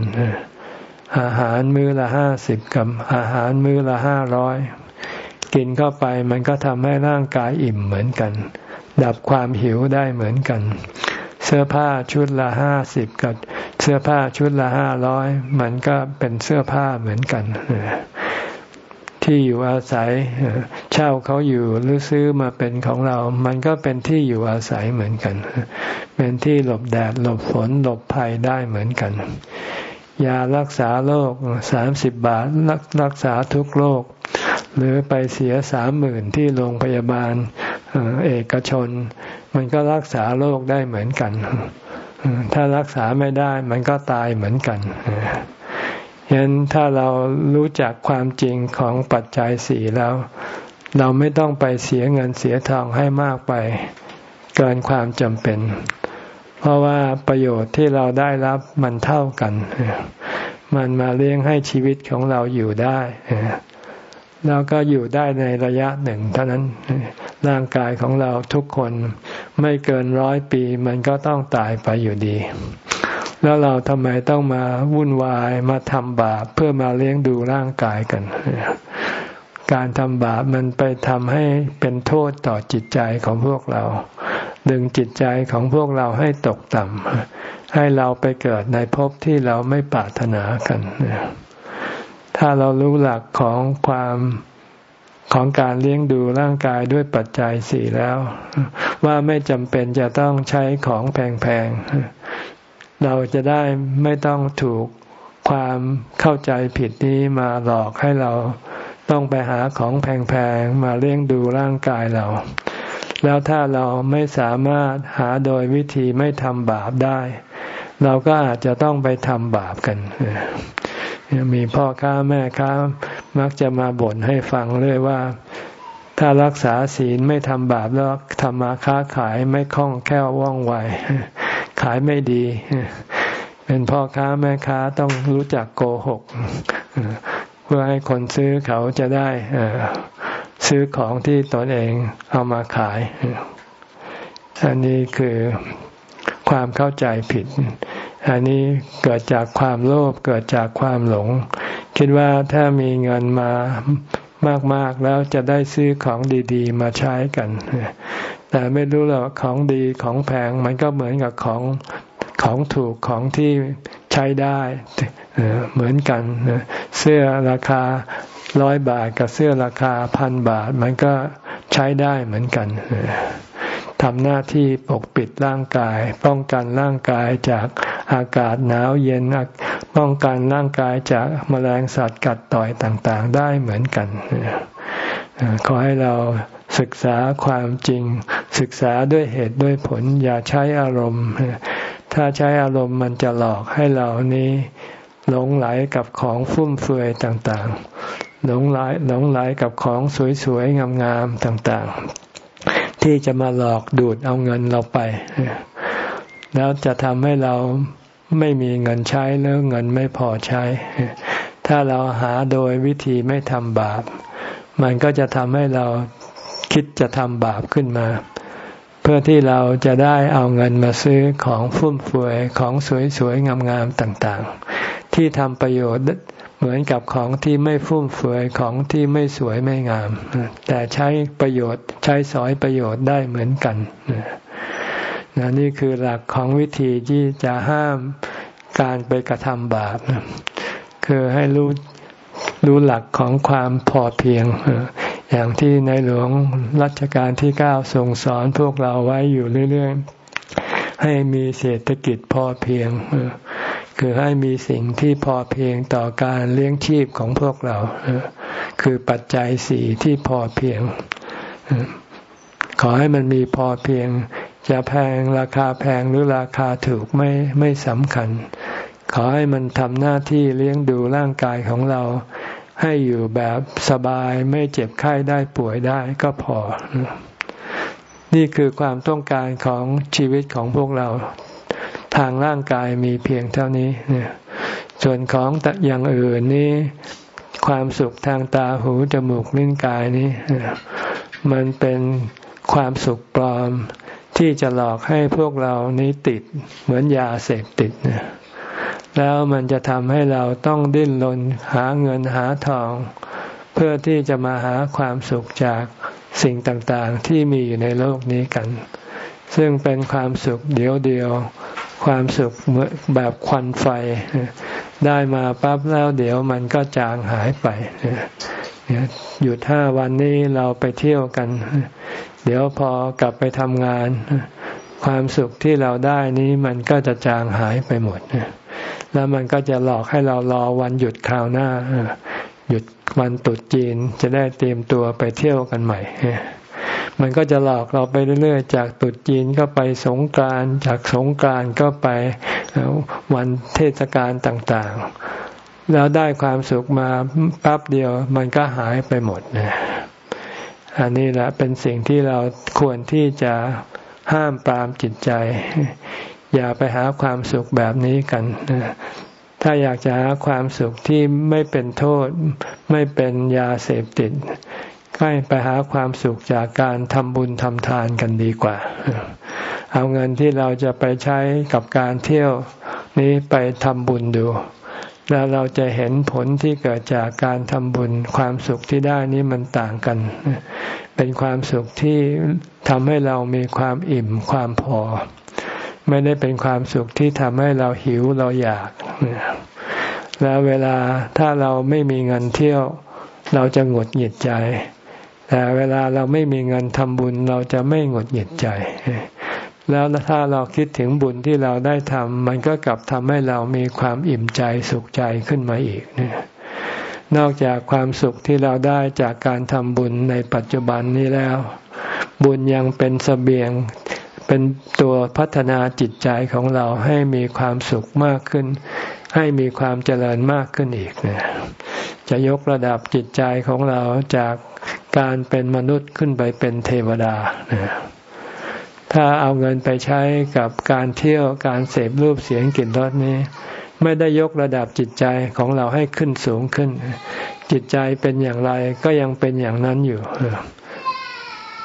S1: อาหารมื้อละห้าสิบกับอาหารมื้อละห้าร้อยกินเข้าไปมันก็ทำให้ร่างกายอิ่มเหมือนกัน ดับความหิวได้เหมือนกัน เสื้อผ้าชุดละห้าสิบกับ เสื้อผ้าชุดละห้าร้อยมันก็เป็นเสื้อผ้าเหมือนกันที่อยู่อาศัยเช่าเขาอยู่หรือซื้อมาเป็นของเรา มันก็เป็นที่อยู่อาศัยเหมือนกัน เป็นที่หลบแดดหลบฝนหลบภัยได้เหมือนกัน ยารักษาโรคสามสิบบาทรักรักษาทุกโรคหรือไปเสียสามหมื่นที่โรงพยาบาลเอกชน มันก็รักษาโรคได้เหมือนกัน ถ้ารักษาไม่ได้มันก็ตายเหมือนกันฉะนั้นถ้าเรารู้จักความจริงของปัจจัยสี่แล้ว เราไม่ต้องไปเสียเงินเสียทองให้มากไป เกินความจำเป็น เพราะว่าประโยชน์ที่เราได้รับมันเท่ากัน มันมาเลี้ยงให้ชีวิตของเราอยู่ได้แล้วก็อยู่ได้ในระยะหนึ่ง เท่านั้น ร่างกายของเราทุกคนไม่เกินร้อยปี มันก็ต้องตายไปอยู่ดี แล้วเราทำไมต้องมาวุ่นวายมาทำบาปเพื่อมาเลี้ยงดูร่างกายกัน การทำบาปมันไปทำให้เป็นโทษต่อจิตใจของพวกเรา ดึงจิตใจของพวกเราให้ตกต่ำให้เราไปเกิดในภพที่เราไม่ปรารถนากัน ถ้าเรารู้หลักของความ ของการเลี้ยงดูร่างกายด้วยปัจจัยสี่แล้ว ว่าไม่จำเป็นจะต้องใช้ของแพงๆ เราจะได้ไม่ต้องถูกความเข้าใจผิดนี้มาหลอกให้เราต้องไปหาของแพงๆ มาเลี้ยงดูร่างกายเรา แล้วถ้าเราไม่สามารถหาโดยวิธีไม่ทำบาปได้ เราก็อาจจะต้องไปทำบาปกัน มีพ่อค้าแม่ค้ามักจะมาบ่นให้ฟังเรื่อยว่า ถ้ารักษาศีลไม่ทำบาปแล้วทำมาค้าขายไม่คล่องแคล่วว่องไวขายไม่ดี เป็นพ่อค้าแม่ค้าต้องรู้จักโกหก เพื่อให้คนซื้อเขาจะได้ซื้อของที่ตนเองเอามาขาย อันนี้คือความเข้าใจผิด อันนี้เกิดจากความโลภเกิดจากความหลง คิดว่าถ้ามีเงินมามากๆแล้วจะได้ซื้อของดีๆ มาใช้กัน แต่ไม่รู้หรอกของดีของแพงมันก็เหมือนกับของของถูกของที่ใช้ได้เหมือนกันเสื้อราคาร้อยบาทกับเสื้อราคาพันบาท มันก็ใช้ได้เหมือนกันทำหน้าที่ปกปิดร่างกาย ป้องกันร่างกายจาก อากาศหนาวเย็นป้องกันร่างกายจากมแมลงสัตว์กัดต่อยต่างๆ ได้เหมือนกัน ขอให้เราศึกษาความจริง ศึกษาด้วยเหตุด้วยผล อย่าใช้อารมณ์ ถ้าใช้อารมณ์มันจะหลอกให้เรานี้หลงไหลกับของฟุ่มเฟือยต่างๆ หลงไหลหลงไหลกับของสวยๆ งามๆ ต่างๆ ที่จะมาหลอกดูดเอาเงินเราไป แล้วจะทำให้เรา ไม่มีเงินใช้หรือเงินไม่พอใช้ ถ้าเราหาโดยวิธีไม่ทำบาป มันก็จะทำให้เราคิดจะทำบาปขึ้นมา เพื่อที่เราจะได้เอาเงินมาซื้อของฟุ่มเฟือยของสวยๆงามๆต่างๆ ที่ทำประโยชน์เหมือนกับของที่ไม่ฟุ่มเฟือยของที่ไม่สวยไม่งาม แต่ใช้ประโยชน์ใช้สอยประโยชน์ได้เหมือนกัน นะนี่คือหลักของวิธีที่จะห้ามการไปกระทำบาปคือให้รู้รู้หลักของความพอเพียง อย่างที่ในหลวงรัชกาลที่เก้าทรงสอนพวกเราไว้อยู่เรื่อย ๆ ให้มีเศรษฐกิจพอเพียง คือให้มีสิ่งที่พอเพียงต่อการเลี้ยงชีพของพวกเรา คือปัจจัยสี่ที่พอเพียง ขอให้มันมีพอเพียง จะแพงราคาแพงหรือราคาถูกไม่ไม่สำคัญ ขอให้มันทำหน้าที่เลี้ยงดูร่างกายของเรา ให้อยู่แบบสบายไม่เจ็บไข้ได้ป่วยได้ก็พอ นี่คือความต้องการของชีวิตของพวกเรา ทางร่างกายมีเพียงเท่านี้เนี่ยส่วนของอย่างอื่นนี้ความสุขทางตาหูจมูกลิ้นกายนี้ มันเป็นความสุขปลอม ที่จะหลอกให้พวกเรานี้ติดเหมือนยาเสพติดเนี่ยแล้วมันจะทำให้เราต้องดิ้นรนหาเงินหาทอง เพื่อที่จะมาหาความสุขจากสิ่งต่างๆ ที่มีอยู่ในโลกนี้กัน ซึ่งเป็นความสุขเดียวเดียว ความสุขแบบควันไฟ ได้มาปั๊บแล้วเดี๋ยวมันก็จางหายไปหยุดห้าวันนี้เราไปเที่ยวกัน เดี๋ยวพอกลับไปทำงาน ความสุขที่เราได้นี้มันก็จะจางหายไปหมด แล้วมันก็จะหลอกให้เรารอวันหยุดคราวหน้า หยุดวันตุดจีนจะได้เตรียมตัวไปเที่ยวกันใหม่ มันก็จะหลอกเราไปเรื่อยๆ จากตุดจีนก็ไปสงกรานจากสงกรานก็ไปวันเทศกาลต่างๆ แล้วได้ความสุขมาปั๊บเดียวมันก็หายไปหมดนะ อันนี้แหละเป็นสิ่งที่เราควรที่จะห้ามปรามจิตใจ อย่าไปหาความสุขแบบนี้กันถ้าอยากจะหาความสุขที่ไม่เป็นโทษ ไม่เป็นยาเสพติดก็ไปหาความสุขจากการทำบุญทำทานกันดีกว่า เอาเงินที่เราจะไปใช้กับการเที่ยวนี้ไปทำบุญดู แล้วเราจะเห็นผลที่เกิดจากการทำบุญ ความสุขที่ได้นี้มันต่างกัน เป็นความสุขที่ทำให้เรามีความอิ่มความพอ ไม่ได้เป็นความสุขที่ทำให้เราหิวเราอยาก แล้วเวลาถ้าเราไม่มีเงินเที่ยว เราจะหงุดหงิดใจ แต่เวลาเราไม่มีเงินทำบุญเราจะไม่หงุดหงิดใจ แล้วถ้าเราคิดถึงบุญที่เราได้ทำมันก็กลับทำให้เรามีความอิ่มใจสุขใจขึ้นมาอีกเนี่ยนอกจากความสุขที่เราได้จากการทำบุญในปัจจุบันนี้แล้ว บุญยังเป็นสเสบียงเป็นตัวพัฒนาจิตใจของเราให้มีความสุขมากขึ้น ให้มีความเจริญมากขึ้นอีกนจะยกระดับจิตใจของเราจากการเป็นมนุษย์ขึ้นไปเป็นเทวดา ถ้าเอาเงินไปใช้กับการเที่ยวการเสพรูปเสียงกลิ่นรสนี้ ไม่ได้ยกระดับจิตใจของเราให้ขึ้นสูงขึ้น จิตใจเป็นอย่างไรก็ยังเป็นอย่างนั้นอยู่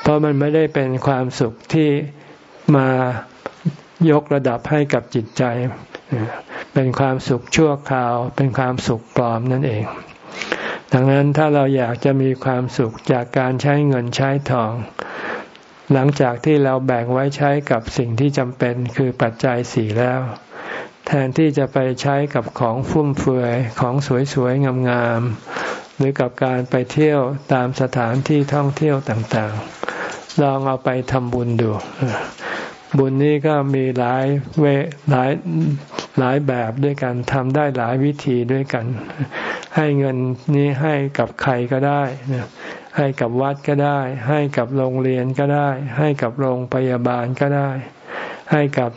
S1: เพราะมันไม่ได้เป็นความสุขที่มายกระดับให้กับจิตใจ เป็นความสุขชั่วคราว เป็นความสุขปลอมนั่นเอง ดังนั้นถ้าเราอยากจะมีความสุขจากการใช้เงินใช้ทอง หลังจากที่เราแบ่งไว้ใช้กับสิ่งที่จำเป็นคือปัจจัยสี่แล้ว แทนที่จะไปใช้กับของฟุ่มเฟือยของสวยๆงามๆหรือกับการไปเที่ยวตามสถานที่ท่องเที่ยวต่างๆ ลองเอาไปทำบุญดูบุญนี้ก็มีหลายเวหลายหลายแบบด้วยกันทำได้หลายวิธีด้วยกัน ให้เงินนี้ให้กับใครก็ได้ ให้กับวัดก็ได้ ให้กับโรงเรียนก็ได้ ให้กับโรงพยาบาลก็ได้ ให้กับ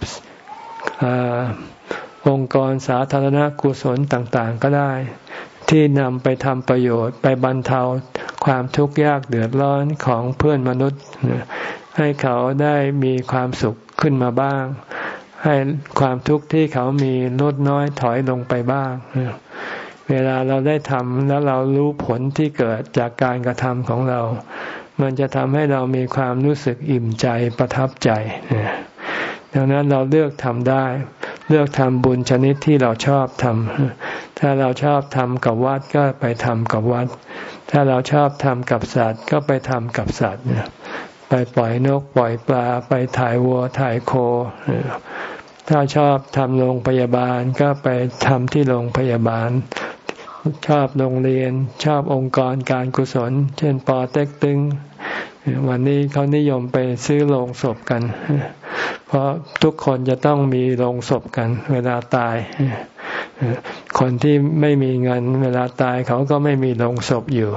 S1: องค์กรสาธารณกุศลต่างๆก็ได้ ที่นำไปทำประโยชน์ไปบรรเทาความทุกข์ยากเดือดร้อนของเพื่อนมนุษย์ ให้เขาได้มีความสุขขึ้นมาบ้าง ให้ความทุกข์ที่เขามีลดน้อยถอยลงไปบ้าง เวลาเราได้ทำแล้วเรารู้ผลที่เกิดจากการกระทำของเรา มันจะทำให้เรามีความรู้สึกอิ่มใจประทับใจ ดังนั้นเราเลือกทำได้ เลือกทำบุญชนิดที่เราชอบทำถ้าเราชอบทำกับวัดก็ไปทำกับวัด ถ้าเราชอบทำกับสัตว์ก็ไปทำกับสัตว์ไปปล่อยนกปล่อยปลา ไปถ่ายวัวถ่ายโค ถ้าชอบทำโรงพยาบาลก็ไปทำที่โรงพยาบาล ชอบโรงเรียน ชอบองค์กรการกุศล เช่นปอเต็กตึง วันนี้เขานิยมไปซื้อโรงศพกัน เพราะทุกคนจะต้องมีโรงศพกัน เวลาตาย คนที่ไม่มีเงินเวลาตายเขาก็ไม่มีโรงศพอยู่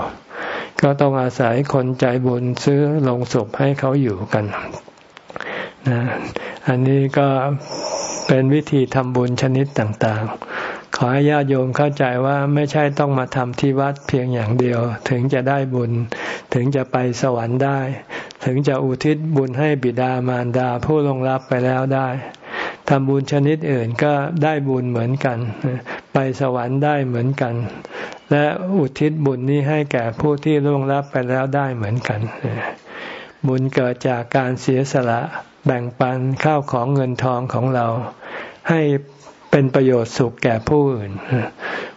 S1: ก็ต้องอาศัยคนใจบุญซื้อโรงศพให้เขาอยู่กันนะอันนี้ก็เป็นวิธีทำบุญชนิดต่างๆ อให้ญาติโยมเข้าใจว่าไม่ใช่ต้องมาทำที่วัดเพียงอย่างเดียว ถึงจะได้บุญ ถึงจะไปสวรรค์ได้ ถึงจะอุทิศบุญให้บิดามารดาผู้ลงรับไปแล้วได้ทำบุญชนิดอื่นก็ได้บุญเหมือนกัน ไปสวรรค์ได้เหมือนกัน และอุทิศบุญนี้ให้แก่ผู้ที่ล่วงรับไปแล้วได้เหมือนกัน บุญเกิดจากการเสียสละแบ่งปันข้าวของเงินทองของเรา ให้ เป็นประโยชน์สุขแก่ผู้อื่น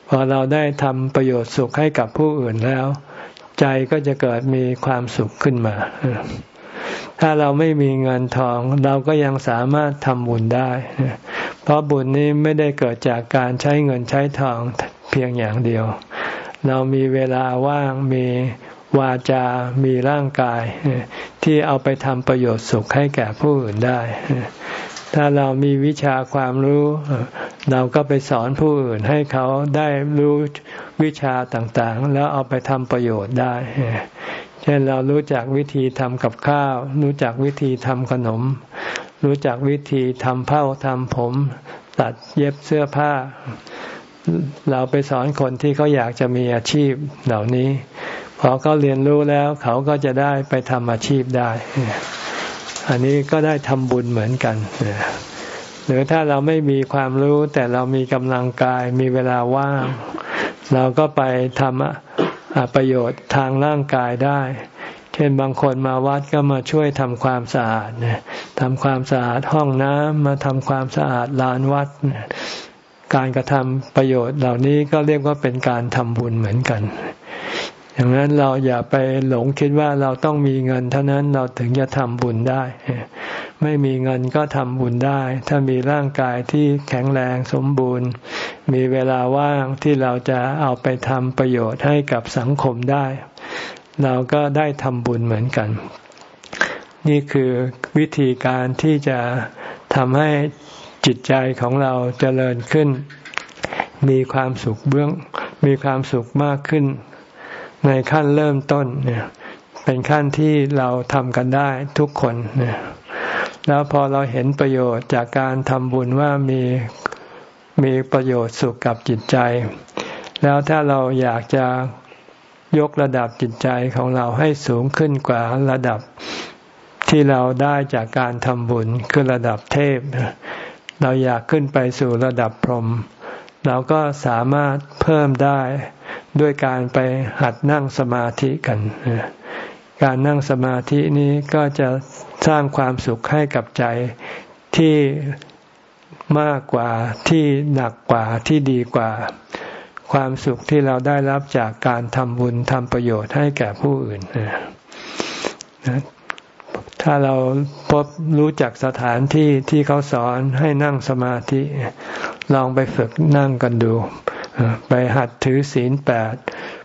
S1: พอเราได้ทำประโยชน์สุขให้กับผู้อื่นแล้ว ใจก็จะเกิดมีความสุขขึ้นมา ถ้าเราไม่มีเงินทองเราก็ยังสามารถทำบุญได้ เพราะบุญนี้ไม่ได้เกิดจากการใช้เงินใช้ทองเพียงอย่างเดียว เรามีเวลาว่างมีวาจา มีร่างกายที่เอาไปทำประโยชน์สุขให้แก่ผู้อื่นได้ ถ้าเรามีวิชาความรู้ เราก็ไปสอนผู้อื่นให้เขาได้รู้วิชาต่างๆ แล้วเอาไปทำประโยชน์ได้ เช่นเรารู้จักวิธีทำกับข้าว รู้จักวิธีทำขนม รู้จักวิธีทำเผ้าทำผม ตัดเย็บเสื้อผ้า เราไปสอนคนที่เขาอยากจะมีอาชีพเหล่านี้ พอเขาเรียนรู้แล้วเขาก็จะได้ไปทำอาชีพได้ อันนี้ก็ได้ทำบุญเหมือนกันหรือถ้าเราไม่มีความรู้แต่เรามีกำลังกายมีเวลาว่าง เราก็ไปทำประโยชน์ทางร่างกายได้ เช่นบางคนมาวัดก็มาช่วยทำความสะอาดทำความสะอาดห้องน้ำมาทำความสะอาดลานวัด การกระทำประโยชน์เหล่านี้ก็เรียกว่าเป็นการทำบุญเหมือนกัน อย่างนั้นเราอย่าไปหลงคิดว่าเราต้องมีเงิน เท่านั้นเราถึงจะทำบุญได้ ไม่มีเงินก็ทำบุญได้ ถ้ามีร่างกายที่แข็งแรงสมบูรณ์ มีเวลาว่างที่เราจะเอาไปทำประโยชน์ให้กับสังคมได้ เราก็ได้ทำบุญเหมือนกัน นี่คือวิธีการที่จะทำให้จิตใจของเราจเจริญขึ้น มีความสุขเบื้อง มีความสุขมากขึ้น ในขั้นเริ่มต้นเนี่ยเป็นขั้นที่เราทำกันได้ทุกคนเนี่ยแล้วพอเราเห็นประโยชน์จากการทำบุญว่ามีมีประโยชน์สุขกับจิตใจ แล้วถ้าเราอยากจะยกระดับจิตใจของเราให้สูงขึ้นกว่าระดับที่เราได้จากการทำบุญคือระดับเทพ เราอยากขึ้นไปสู่ระดับพรหมเราก็สามารถเพิ่มได้ ด้วยการไปหัดนั่งสมาธิกัน การนั่งสมาธินี้ก็จะสร้างความสุขให้กับใจที่มากกว่าที่หนักกว่าที่ดีกว่า ความสุขที่เราได้รับจากการทำบุญทำประโยชน์ให้แก่ผู้อื่น ถ้าเราพบรู้จักสถานที่ที่เขาสอนให้นั่งสมาธิ ลองไปฝึกนั่งกันดู ไปหัดถือศีลแปด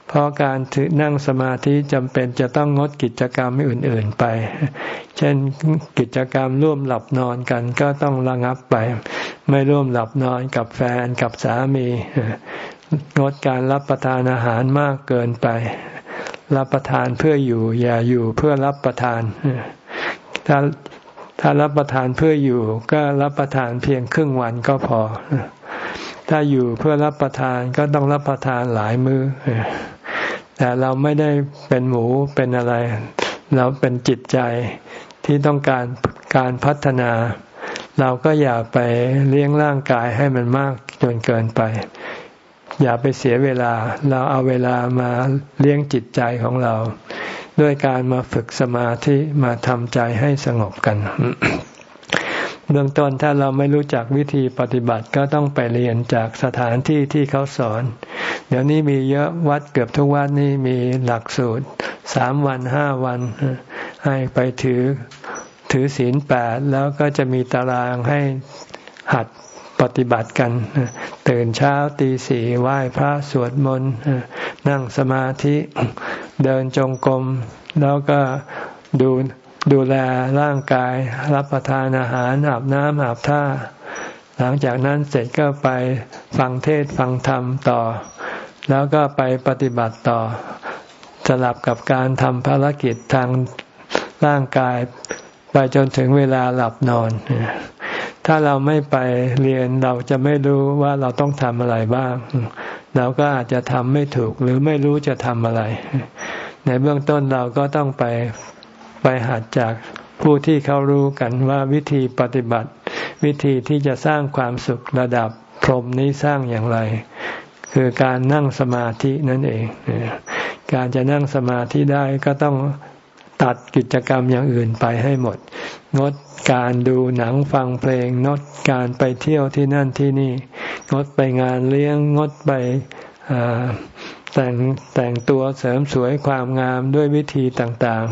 S1: เพราะการถือนั่งสมาธิจำเป็นจะต้องงดกิจกรรมอื่น ๆไป เช่นกิจกรรมร่วมหลับนอนกันก็ต้องระงับไป ไม่ร่วมหลับนอนกับแฟนกับสามีงดการรับประทานอาหารมากเกินไป รับประทานเพื่ออยู่ อย่าอยู่เพื่อรับประทานถ้าถ้ารับประทานเพื่ออยู่ ก็รับประทานเพียงครึ่งวันก็พอ ถ้าอยู่เพื่อรับประทานก็ต้องรับประทานหลายมือ้อ แต่เราไม่ได้เป็นหมูเป็นอะไร เราเป็นจิตใจที่ต้องการการพัฒนา เราก็อย่าไปเลี้ยงร่างกายให้มันมากจนเกินไป อย่าไปเสียเวลา เราเอาเวลามาเลี้ยงจิตใจของเรา ด้วยการมาฝึกสมาธิมาทำใจให้สงบกัน เบื้องต้นถ้าเราไม่รู้จักวิธีปฏิบัติก็ต้องไปเรียนจากสถานที่ที่เขาสอน เดี๋ยวนี้มีเยอะวัดเกือบทุกวัดนี่มีหลักสูตรสามวันห้าวัน ให้ไปถือถือศีลแปดแล้วก็จะมีตารางให้หัดปฏิบัติกันตื่นเช้าตีสี่ไหว้พระสวดมนต์นั่งสมาธิเดินจงกรมแล้วก็ดู ดูแลร่างกาย รับประทานอาหารอาบน้ำอาบท่า หลังจากนั้นเสร็จก็ไปฟังเทศฟังธรรมต่อ แล้วก็ไปปฏิบัติต่อ สลับกับการทำภารกิจทางร่างกาย ไปจนถึงเวลาหลับนอน ถ้าเราไม่ไปเรียนเราจะไม่รู้ว่าเราต้องทำอะไรบ้าง เราก็อาจจะทำไม่ถูกหรือไม่รู้จะทำอะไร ในเบื้องต้นเราก็ต้องไป ไปหัดจากผู้ที่เขารู้กันว่าวิธีปฏิบัติ วิธีที่จะสร้างความสุขระดับพรหมนี้สร้างอย่างไร คือการนั่งสมาธินั่นเอง การจะนั่งสมาธิได้ก็ต้องตัดกิจกรรมอย่างอื่นไปให้หมด งดการดูหนังฟังเพลง งดการไปเที่ยวที่นั่นที่นี่ งดไปงานเลี้ยง งดไปแต่งแต่งตัวเสริมสวยความงามด้วยวิธีต่าง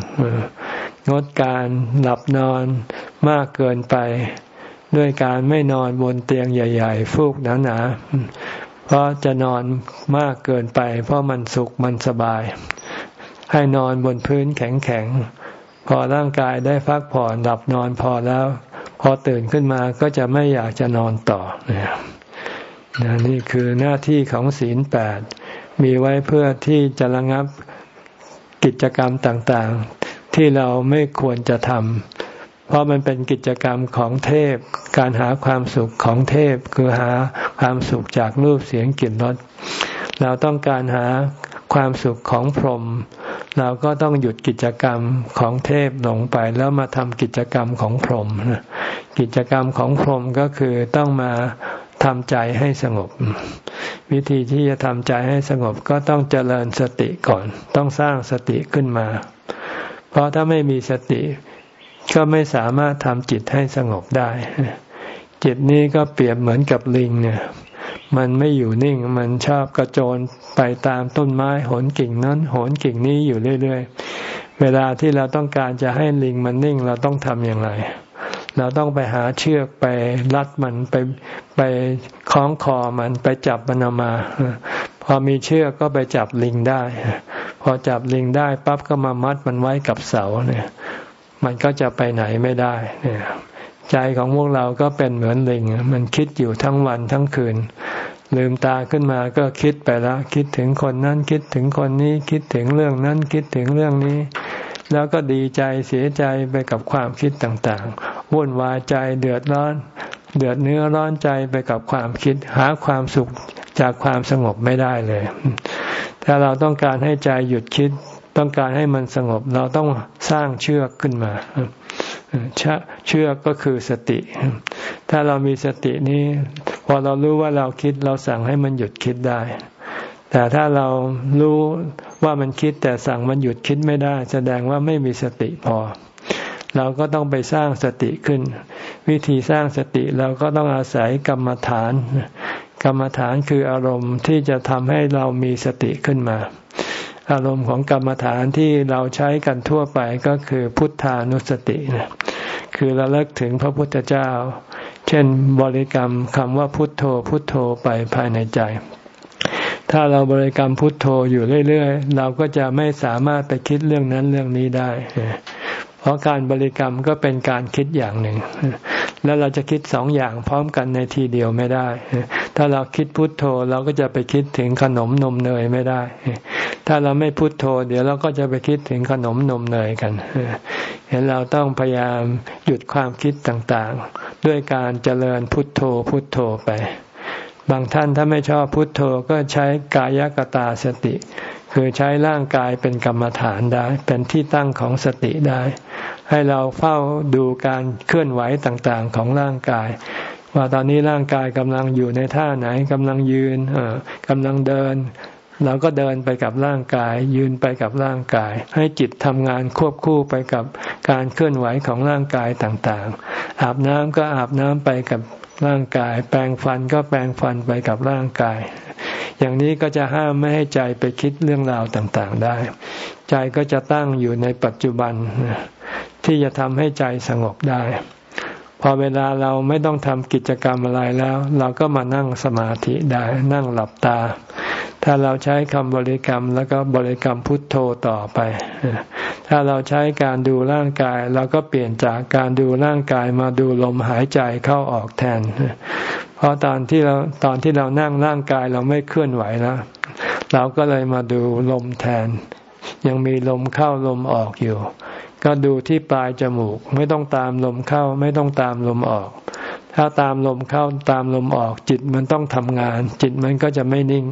S1: ๆ งดการหลับนอนมากเกินไป ด้วยการไม่นอนบนเตียงใหญ่ ๆ ฟูกหนาๆเพราะจะนอนมากเกินไป เพราะมันสุขมันสบาย ให้นอนบนพื้นแข็งๆพอร่างกายได้พักผ่อนหลับนอนพอแล้ว พอตื่นขึ้นมาก็จะไม่อยากจะนอนต่อนี่คือหน้าที่ของศีลแปดมีไว้เพื่อที่จะระงับกิจกรรมต่างๆ ที่เราไม่ควรจะทำเพราะมันเป็นกิจกรรมของเทพ การหาความสุขของเทพคือหาความสุขจากรูปเสียงกลิ่นรสเราต้องการหาความสุขของพรหมเราก็ต้องหยุดกิจกรรมของเทพลงไปแล้วมาทำกิจกรรมของพรหมกิจกรรมของพรหมก็คือต้องมาทำใจให้สงบ วิธีที่จะทำใจให้สงบก็ต้องเจริญสติก่อน ต้องสร้างสติขึ้นมา เพราะถ้าไม่มีสติ ก็ไม่สามารถทำจิตให้สงบได้ จิตนี้ก็เปรียบเหมือนกับลิงเนี่ย มันไม่อยู่นิ่ง มันชอบกระโจนไปตามต้นไม้โหนกิ่งนั้นโหนกิ่งนี้อยู่เรื่อยๆ เวลาที่เราต้องการจะให้ลิงมันนิ่งเราต้องทำอย่างไร เราต้องไปหาเชือกไปรัดมันไปไปคล้องคอมันไปจับมันออกมา พอมีเชือกก็ไปจับลิงได้ พอจับลิงได้ปั๊บก็มามัดมันไว้กับเสาเนี่ย มันก็จะไปไหนไม่ได้เนี่ยใจของพวกเราก็เป็นเหมือนลิง มันคิดอยู่ทั้งวันทั้งคืน ลืมตาขึ้นมาก็คิดไปแล้วคิดถึงคนนั้นคิดถึงคนนี้คิดถึงเรื่องนั้นคิดถึงเรื่องนี้ แล้วก็ดีใจเสียใจไปกับความคิดต่างๆวุ่นวายใจเดือดร้อน เดือดเนื้อร้อนใจไปกับความคิด หาความสุขจากความสงบไม่ได้เลย ถ้าเราต้องการให้ใจหยุดคิด ต้องการให้มันสงบ เราต้องสร้างเชือกขึ้นมาเชือกก็คือสติ ถ้าเรามีสตินี้ พอเรารู้ว่าเราคิดเราสั่งให้มันหยุดคิดได้ แต่ถ้าเรารู้ว่ามันคิดแต่สั่งมันหยุดคิดไม่ได้ แสดงว่าไม่มีสติพอ เราก็ต้องไปสร้างสติขึ้น วิธีสร้างสติเราก็ต้องอาศัยกรรมฐาน กรรมฐานคืออารมณ์ที่จะทำให้เรามีสติขึ้นมา อารมณ์ของกรรมฐานที่เราใช้กันทั่วไปก็คือพุทธานุสตินะคือเราเลิกถึงพระพุทธเจ้า เช่นบริกรรมคำว่าพุทโธพุทโธไปภายในใจ ถ้าเราบริกรรมพุทโธอยู่เรื่อย ๆ เราก็จะไม่สามารถไปคิดเรื่องนั้นเรื่องนี้ได้ เพราะการบริกรรมก็เป็นการคิดอย่างหนึ่ง แล้วเราจะคิดสองอย่างพร้อมกันในทีเดียวไม่ได้ ถ้าเราคิดพุทโธเราก็จะไปคิดถึงขนมนมเนยไม่ได้ ถ้าเราไม่พุทโธ เดี๋ยวเราก็จะไปคิดถึงขนมนมเนยกันเห็นเราต้องพยายามหยุดความคิดต่างๆ ด้วยการเจริญพุทโธพุทโธไป บางท่านถ้าไม่ชอบพุทโธก็ใช้กายกตาสติ คือใช้ร่างกายเป็นกรรมฐานได้ เป็นที่ตั้งของสติได้ ให้เราเฝ้าดูการเคลื่อนไหวต่างๆของร่างกาย ว่าตอนนี้ร่างกายกำลังอยู่ในท่าไหนกำลังยืนกำลังเดิน เราก็เดินไปกับร่างกาย ยืนไปกับร่างกาย ให้จิตทำงานควบคู่ไปกับการเคลื่อนไหวของร่างกายต่างๆ อาบน้ำก็อาบน้ำไปกับ ร่างกาย แปลงฟันก็แปลงฟันไปกับร่างกาย อย่างนี้ก็จะห้ามไม่ให้ใจไปคิดเรื่องราวต่างๆได้ ใจก็จะตั้งอยู่ในปัจจุบัน ที่จะทำให้ใจสงบได้ พอเวลาเราไม่ต้องทำกิจกรรมอะไรแล้ว เราก็มานั่งสมาธิได้ นั่งหลับตา ถ้าเราใช้คำบริกรรม แล้วก็บริกรรมพุทโธต่อไป ถ้าเราใช้การดูร่างกายเราก็เปลี่ยนจากการดูร่างกายมาดูลมหายใจเข้าออกแทน เพราะตอนที่เราตอนที่เรานั่งร่างกายเราไม่เคลื่อนไหวแล้วเราก็เลยมาดูลมแทน ยังมีลมเข้าลมออกอยู่ ก็ดูที่ปลายจมูก ไม่ต้องตามลมเข้า ไม่ต้องตามลมออก ถ้าตามลมเข้าตามลมออกจิตมันต้องทำงาน จิตมันก็จะไม่นิ่ง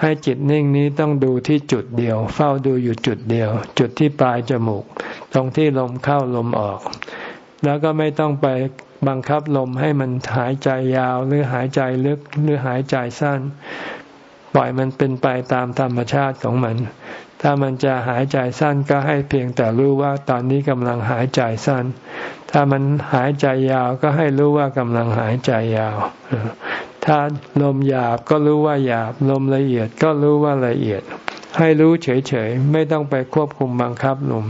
S1: ให้จิตนิ่งนี้ต้องดูที่จุดเดียว เฝ้าดูอยู่จุดเดียว จุดที่ปลายจมูก ตรงที่ลมเข้าลมออก แล้วก็ไม่ต้องไปบังคับลมให้มันหายใจยาวหรือหายใจลึกหรือหายใจสั้น ปล่อยมันเป็นไปตามธรรมชาติของมัน ถ้ามันจะหายใจสั้นก็ให้เพียงแต่รู้ว่าตอนนี้กำลังหายใจสั้น ถ้ามันหายใจยาวก็ให้รู้ว่ากำลังหายใจยาว ถ้าลมหยาบก็รู้ว่าหยาบ ลมละเอียดก็รู้ว่าละเอียด ให้รู้เฉยๆ ไม่ต้องไปควบคุมบังคับลม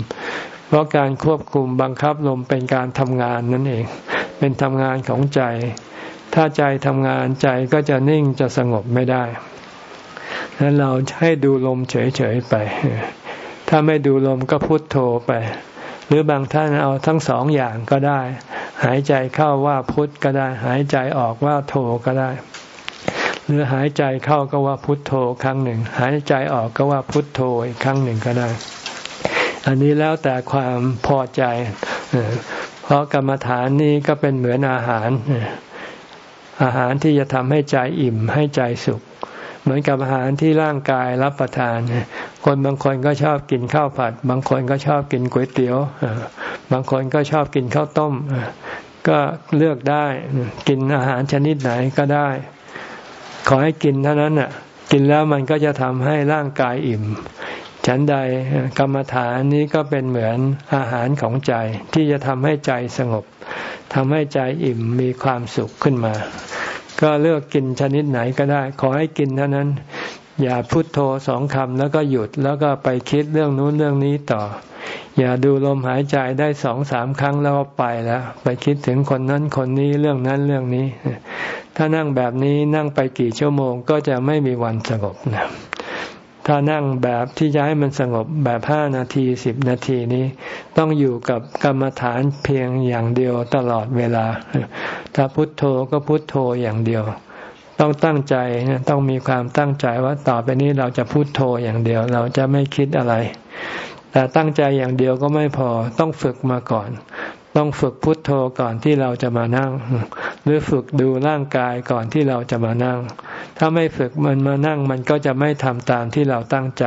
S1: เพราะการควบคุมบังคับลมเป็นการทำงานนั่นเอง เป็นทำงานของใจ ถ้าใจทำงานใจก็จะนิ่งจะสงบไม่ได้นั้นเราให้ดูลมเฉยๆไป ถ้าไม่ดูลมก็พุทโธไป หรือบางท่านเอาทั้งสองอย่างก็ได้ หายใจเข้าว่าพุทธก็ได้ หายใจออกว่าโธก็ได้ หรือหายใจเข้าก็ว่าพุทโธครั้งหนึ่ง หายใจออกก็ว่าพุทโธอีกครั้งหนึ่งก็ได้ อันนี้แล้วแต่ความพอใจ เพราะกรรมฐานนี้ก็เป็นเหมือนอาหารอาหารที่จะทำให้ใจอิ่มให้ใจสุข มือนกับอาหารที่ร่างกายรับประทาน คนบางคนก็ชอบกินข้าวผัด บางคนก็ชอบกินก๋วยเตี๋ยวบางคนก็ชอบกินข้าวต้ม ก็เลือกได้กินอาหารชนิดไหนก็ได้ ขอให้กินเท่านั้นน่ะ กินแล้วมันก็จะทำให้ร่างกายอิ่มฉันใดกรรมฐานนี้ก็เป็นเหมือนอาหารของใจที่จะทำให้ใจสงบทำให้ใจอิ่มมีความสุขขึ้นมา ก็เลือกกินชนิดไหนก็ได้ ขอให้กินเท่านั้น อย่าพุโทโธสองคำแล้วก็หยุดแล้วก็ไปคิดเรื่องนู้นเรื่องนี้ต่อ อย่าดูลมหายใจได้สองสามครั้งแล้วไปแล้ว ไปคิดถึงคนนั้นคนนี้เรื่องนั้นเรื่องนี้ ถ้านั่งแบบนี้นั่งไปกี่ชั่วโมงก็จะไม่มีวันสงบนะ ถ้านั่งแบบที่จะให้มันสงบแบบห้านาทีสิบนาทีนี้ ต้องอยู่กับกรรมฐานเพียงอย่างเดียวตลอดเวลา ถ้าพุทโธก็พุทโธอย่างเดียว ต้องตั้งใจต้องมีความตั้งใจว่าต่อไปนี้เราจะพุทโธอย่างเดียว เราจะไม่คิดอะไร แต่ตั้งใจอย่างเดียวก็ไม่พอต้องฝึกมาก่อน ต้องฝึกพุทโธก่อนที่เราจะมานั่ง หรือฝึกดูร่างกายก่อนที่เราจะมานั่ง ถ้าไม่ฝึกมันมานั่งมันก็จะไม่ทำตามที่เราตั้งใจ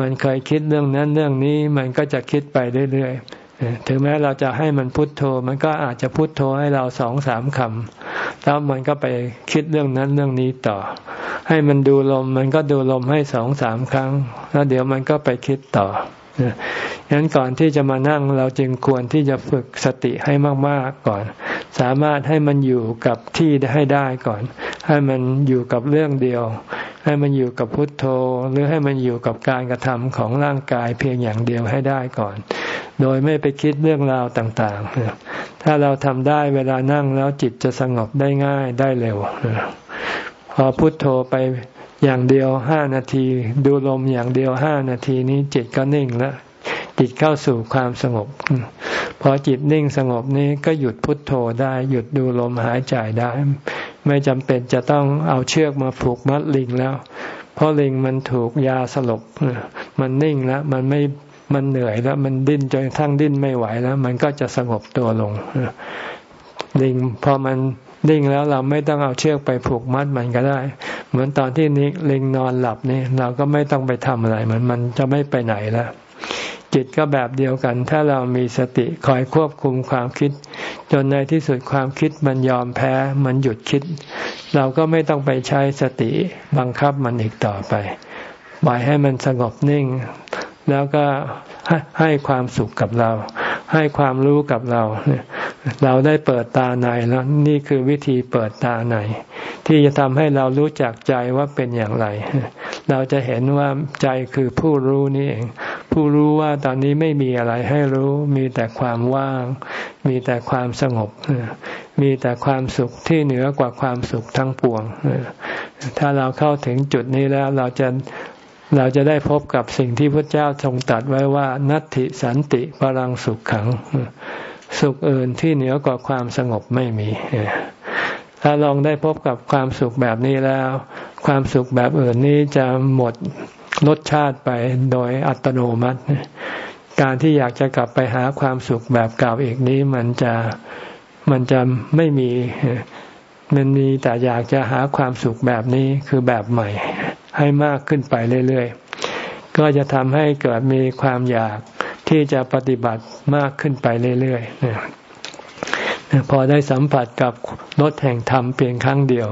S1: มันเคยคิดเรื่องนั้นเรื่องนี้มันก็จะคิดไปเรื่อยๆ ถึงแม้เราจะให้มันพุทโธ มันก็อาจจะพุทโธให้เราสองสามคำแล้วมันก็ไปคิดเรื่องนั้นเรื่องนี้ต่อ ให้มันดูลมมันก็ดูลมให้สองสามครั้ง แล้วเดี๋ยวมันก็ไปคิดต่อ ฉะนั้นก่อนที่จะมานั่งเราจึงควรที่จะฝึกสติให้มาก ๆ ก่อน สามารถให้มันอยู่กับที่ให้ได้ก่อน ให้มันอยู่กับเรื่องเดียว ให้มันอยู่กับพุทโธ หรือให้มันอยู่กับการกระทำของร่างกายเพียงอย่างเดียวให้ได้ก่อน โดยไม่ไปคิดเรื่องราวต่างๆ ถ้าเราทำได้เวลานั่งแล้วจิตจะสงบได้ง่ายได้เร็วพอพุทโธไป อย่างเดียวห้านาที ดูลมอย่างเดียวห้านาทีนี้จิตก็นิ่งแล้วจิตเข้าสู่ความสงบ พอจิตนิ่งสงบนี้ก็หยุดพุทโธได้ หยุดดูลมหายใจได้ ไม่จำเป็นจะต้องเอาเชือกมาผูกมัดลิงแล้ว เพราะลิงมันถูกยาสลบมันนิ่งแล้ว มันไม่มันเหนื่อยแล้วมันดิ้นจนทั้งดิ้นไม่ไหวแล้ว มันก็จะสงบตัวลงลิงพอมัน นิ่งแล้วเราไม่ต้องเอาเชือกไปผูกมัดมันก็ได้ เหมือนตอนที่นิลิงนอนหลับนี่เราก็ไม่ต้องไปทำอะไรมันมันจะไม่ไปไหนแล้วจิตก็แบบเดียวกัน ถ้าเรามีสติคอยควบคุมความคิดจจนในที่สุดความคิดมันยอมแพ้ มันหยุดคิด เราก็ไม่ต้องไปใช้สติบังคับมันอีกต่อไปปล่อยให้มันสงบนิ่ง แล้วก็ให้ความสุขกับเรา ให้ความรู้กับเรา เราได้เปิดตาในแล้วนี่คือวิธีเปิดตาในที่จะทำให้เรารู้จักใจว่าเป็นอย่างไร เราจะเห็นว่าใจคือผู้รู้นี่เอง ผู้รู้ว่าตอนนี้ไม่มีอะไรให้รู้ มีแต่ความว่าง มีแต่ความสงบ มีแต่ความสุขที่เหนือกว่าความสุขทั้งปวง ถ้าเราเข้าถึงจุดนี้แล้วเราจะเราจะได้พบกับสิ่งที่พระเจ้าทรงตรัสไว้ว่า นัตติสันติพลังสุขขัง สุขอื่นที่เหนือกว่าความสงบไม่มี ถ้าลองได้พบกับความสุขแบบนี้แล้ว ความสุขแบบอื่นนี้จะหมดรสชาติไปโดยอัตโนมัติ การที่อยากจะกลับไปหาความสุขแบบเก่าอีกนี้มันจะมันจะไม่มี มันมีแต่อยากจะหาความสุขแบบนี้คือแบบใหม่ ให้มากขึ้นไปเรื่อยๆ ก็จะทำให้เกิดมีความอยาก ที่จะปฏิบัติมากขึ้นไปเรื่อยๆพอได้สัมผัสกับรถแห่งธรรมเพียงครั้งเดียว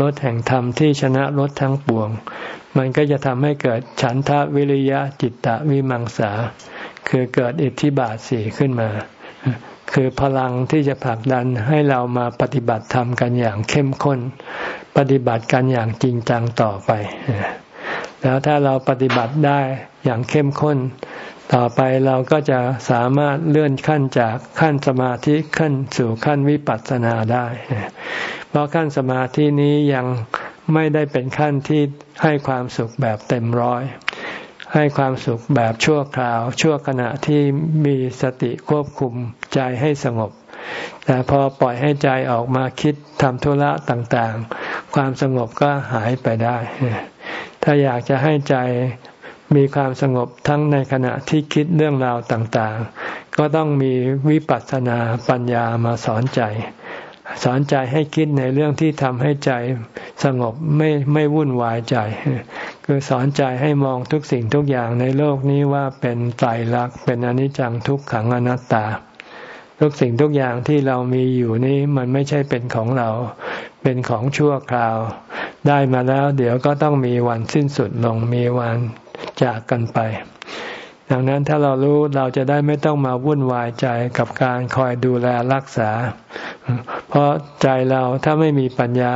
S1: รถแห่งธรรมที่ชนะรถทั้งปวง มันก็จะทำให้เกิดฉันทะวิริยะจิตตะวิมังสา คือเกิดอิทธิบาทสี่ขึ้นมา คือพลังที่จะผลักดันให้เรามาปฏิบัติธรรมกันอย่างเข้มข้น ปฏิบัติกันอย่างจริงจังต่อไป แล้วถ้าเราปฏิบัติได้อย่างเข้มข้น ต่อไปเราก็จะสามารถเลื่อนขั้นจากขั้นสมาธิขั้นสู่ขั้นวิปัสสนาได้ เพราะขั้นสมาธินี้ยังไม่ได้เป็นขั้นที่ให้ความสุขแบบเต็มร้อย ให้ความสุขแบบชั่วคราว ชั่วขณะที่มีสติควบคุมใจให้สงบ แต่พอปล่อยให้ใจออกมาคิดทำธุระต่างๆ ความสงบก็หายไปได้ ถ้าอยากจะให้ใจ มีความสงบทั้งในขณะที่คิดเรื่องราวต่างๆ ก็ต้องมีวิปัสสนาปัญญามาสอนใจ สอนใจให้คิดในเรื่องที่ทำให้ใจสงบไม่ไม่วุ่นวายใจ คือสอนใจให้มองทุกสิ่งทุกอย่างในโลกนี้ว่าเป็นไตรลักษณ์เป็นอนิจจังทุกขังอนัตตา ทุกสิ่งทุกอย่างที่เรามีอยู่นี้มันไม่ใช่เป็นของเรา เป็นของชั่วคราว ได้มาแล้วเดี๋ยวก็ต้องมีวันสิ้นสุดลงมีวัน จากกันไป ดังนั้นถ้าเรารู้เราจะได้ไม่ต้องมาวุ่นวายใจกับการคอยดูแลรักษา เพราะใจเราถ้าไม่มีปัญญา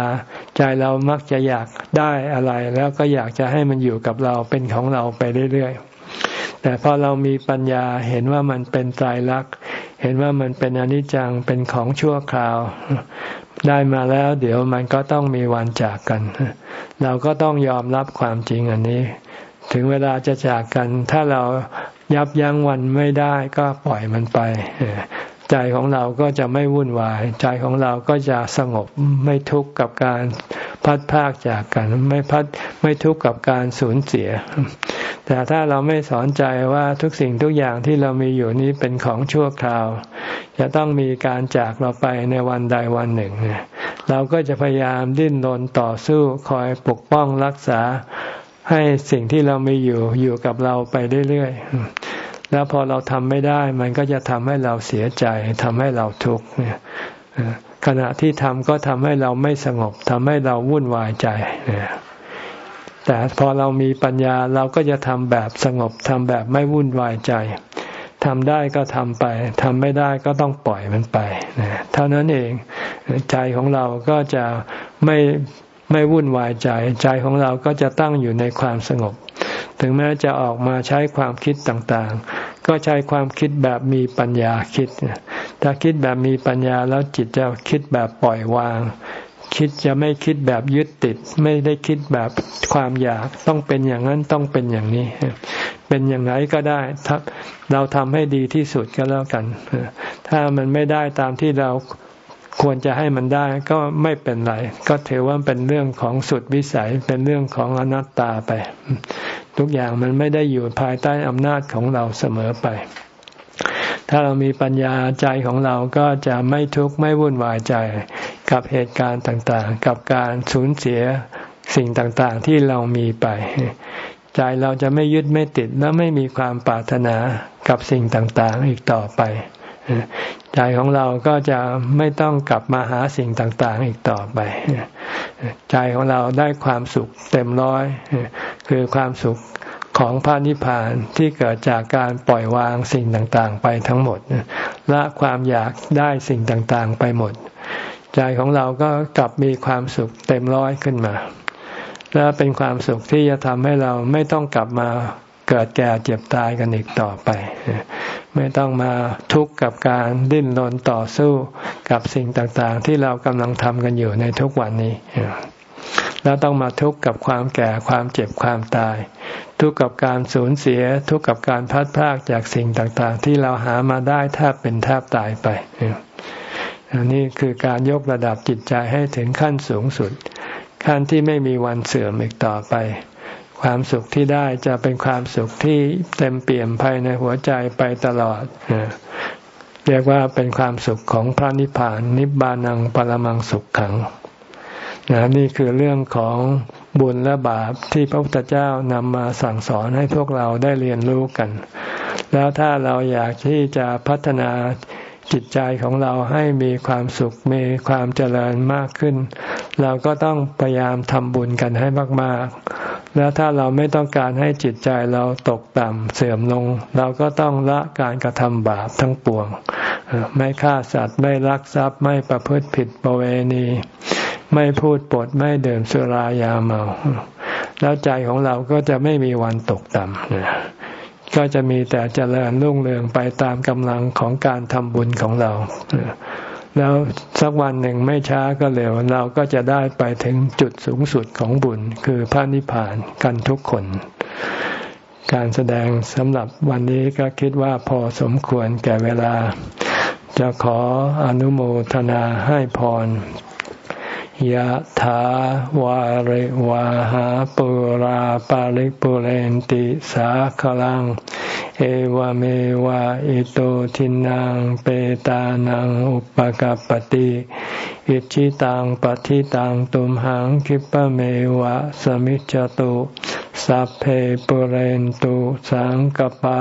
S1: ใจเรามักจะอยากได้อะไร แล้วก็อยากจะให้มันอยู่กับเราเป็นของเราไปเรื่อยๆแต่พอเรามีปัญญาเห็นว่ามันเป็นใจรักเห็นว่ามันเป็นอนิจจังเป็นของชั่วคราว ได้มาแล้วเดี๋ยวมันก็ต้องมีวันจากกัน เราก็ต้องยอมรับความจริงอันนี้ ถึงเวลาจะจากกัน ถ้าเรายับยั้งวันไม่ได้ก็ปล่อยมันไปใจของเราก็จะไม่วุ่นวาย ใจของเราก็จะสงบไม่ทุกข์กับการพัดพากจากกัน ไม่พัดไม่ทุกข์กับการสูญเสีย แต่ถ้าเราไม่สอนใจว่าทุกสิ่งทุกอย่างที่เรามีอยู่นี้เป็นของชั่วคราว จะต้องมีการจากเราไปในวันใดวันหนึ่ง เราก็จะพยายามดิ้นรนต่อสู้คอยปกป้องรักษา ให้สิ่งที่เรามีอยู่อยู่กับเราไปเรื่อยๆ แล้วพอเราทำไม่ได้ มันก็จะทำให้เราเสียใจทำให้เราทุกข์ขณะที่ทำก็ทำให้เราไม่สงบทำให้เราวุ่นวายใจแต่พอเรามีปัญญาเราก็จะทำแบบสงบทำแบบไม่วุ่นวายใจทำได้ก็ทำไปทำไม่ได้ก็ต้องปล่อยมันไปเท่านั้นเองใจของเราก็จะไม่ ไม่วุ่นวายใจ ใจของเราก็จะตั้งอยู่ในความสงบ ถึงแม้จะออกมาใช้ความคิดต่างๆ ก็ใช้ความคิดแบบมีปัญญาคิด ถ้าคิดแบบมีปัญญาแล้วจิตจะคิดแบบปล่อยวาง คิดจะไม่คิดแบบยึดติด ไม่ได้คิดแบบความอยากต้องเป็นอย่างนั้นต้องเป็นอย่างนี้ เป็นอย่างไรก็ได้ถ้าเราทำให้ดีที่สุดก็แล้วกัน ถ้ามันไม่ได้ตามที่เรา ควรจะให้มันได้ก็ไม่เป็นไร ก็ถือว่าเป็นเรื่องของสุดวิสัยเป็นเรื่องของอนัตตาไป ทุกอย่างมันไม่ได้อยู่ภายใต้อำนาจของเราเสมอไป ถ้าเรามีปัญญาใจของเราก็จะไม่ทุกข์ไม่วุ่นวายใจกับเหตุการณ์ต่างๆ กับการสูญเสียสิ่งต่างๆที่เรามีไป ใจเราจะไม่ยึดไม่ติดและไม่มีความปรารถนากับสิ่งต่างๆอีกต่อไป ใจของเราก็จะไม่ต้องกลับมาหาสิ่งต่างๆ อีกต่อไป ใจของเราได้ความสุขเต็มร้อย คือความสุขของพระนิพพานที่เกิดจากการปล่อยวางสิ่งต่างๆ ไปทั้งหมดละความอยากได้สิ่งต่างๆ ไปหมด ใจของเราก็กลับมีความสุขเต็มร้อยขึ้นมา และเป็นความสุขที่จะทำให้เราไม่ต้องกลับมา เกิดแก่เจ็บตายกันอีกต่อไป ไม่ต้องมาทุกข์กับการดิ้นรนต่อสู้กับสิ่งต่างๆ ที่เรากำลังทำกันอยู่ในทุกวันนี้ แล้วต้องมาทุกข์กับความแก่ความเจ็บความตาย ทุกข์กับการสูญเสีย ทุกข์กับการพัดพลากจากสิ่งต่างๆ ที่เราหามาได้แทบเป็นแทบตายไปอันนี้คือการยกระดับจิตใจให้ถึงขั้นสูงสุด ขั้นที่ไม่มีวันเสื่อมอีกต่อไป ความสุขที่ได้จะเป็นความสุขที่เต็มเปี่ยมภายในหัวใจไปตลอด เรียกว่าเป็นความสุขของพระนิพพานนิบานังปรมังสุขขังนะนี่คือเรื่องของบุญและบาปที่พระพุทธเจ้านำมาสั่งสอนให้พวกเราได้เรียนรู้กัน แล้วถ้าเราอยากที่จะพัฒนา จิตใจของเราให้มีความสุขมีความเจริญมากขึ้น เราก็ต้องพยายามทำบุญกันให้มากๆ แล้วถ้าเราไม่ต้องการให้จิตใจเราตกต่ำเสื่อมลง เราก็ต้องละการกระทำบาปทั้งปวง ไม่ฆ่าสัตว์ไม่ลักทรัพย์ไม่ประพฤติผิดประเวณี ไม่พูดปดไม่เดิมสุรายาเมา แล้วใจของเราก็จะไม่มีวันตกต่ำ ก็จะมีแต่เจริญรุ่งเรืองไปตามกำลังของการทำบุญของเรา แล้วสักวันหนึ่งไม่ช้าก็เร็ว เราก็จะได้ไปถึงจุดสูงสุดของบุญคือพระนิพพานกันทุกคน การแสดงสำหรับวันนี้ก็คิดว่าพอสมควรแก่เวลา จะขออนุโมทนาให้พร ยะถาวาริวาหาปุราปาริปุเรนติสาคลัง เอวเมวะอิโตทินังเปตานังอุปกัปติอิชิตังปฏิตังตุมหังคิปะเมวะสมิจจตุสัพเพปุเรนตุสังกปา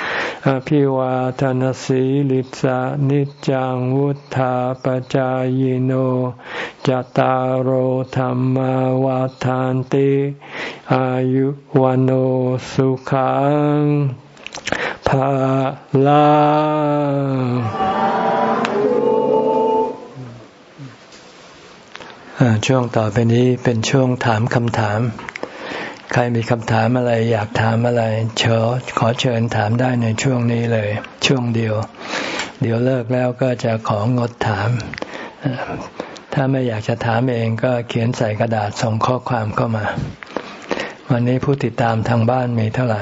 S1: อภิวาทนสีลิสานิจังวุธาปจายโนจตารโหธรรมวาทานติอายุวันโอสุขังภาลาช่วงต่อไปนี้เป็นช่วงถามคำถาม ใครมีคำถามอะไรอยากถามอะไร เชิญขอเชิญถามได้ในช่วงนี้เลย ช่วงเดียว เดี๋ยวเลิกแล้วก็จะของดถาม ถ้าไม่อยากจะถามเองก็เขียนใส่กระดาษส่งข้อความเข้ามา วันนี้ผู้ติดตามทางบ้านมีเท่าไหร่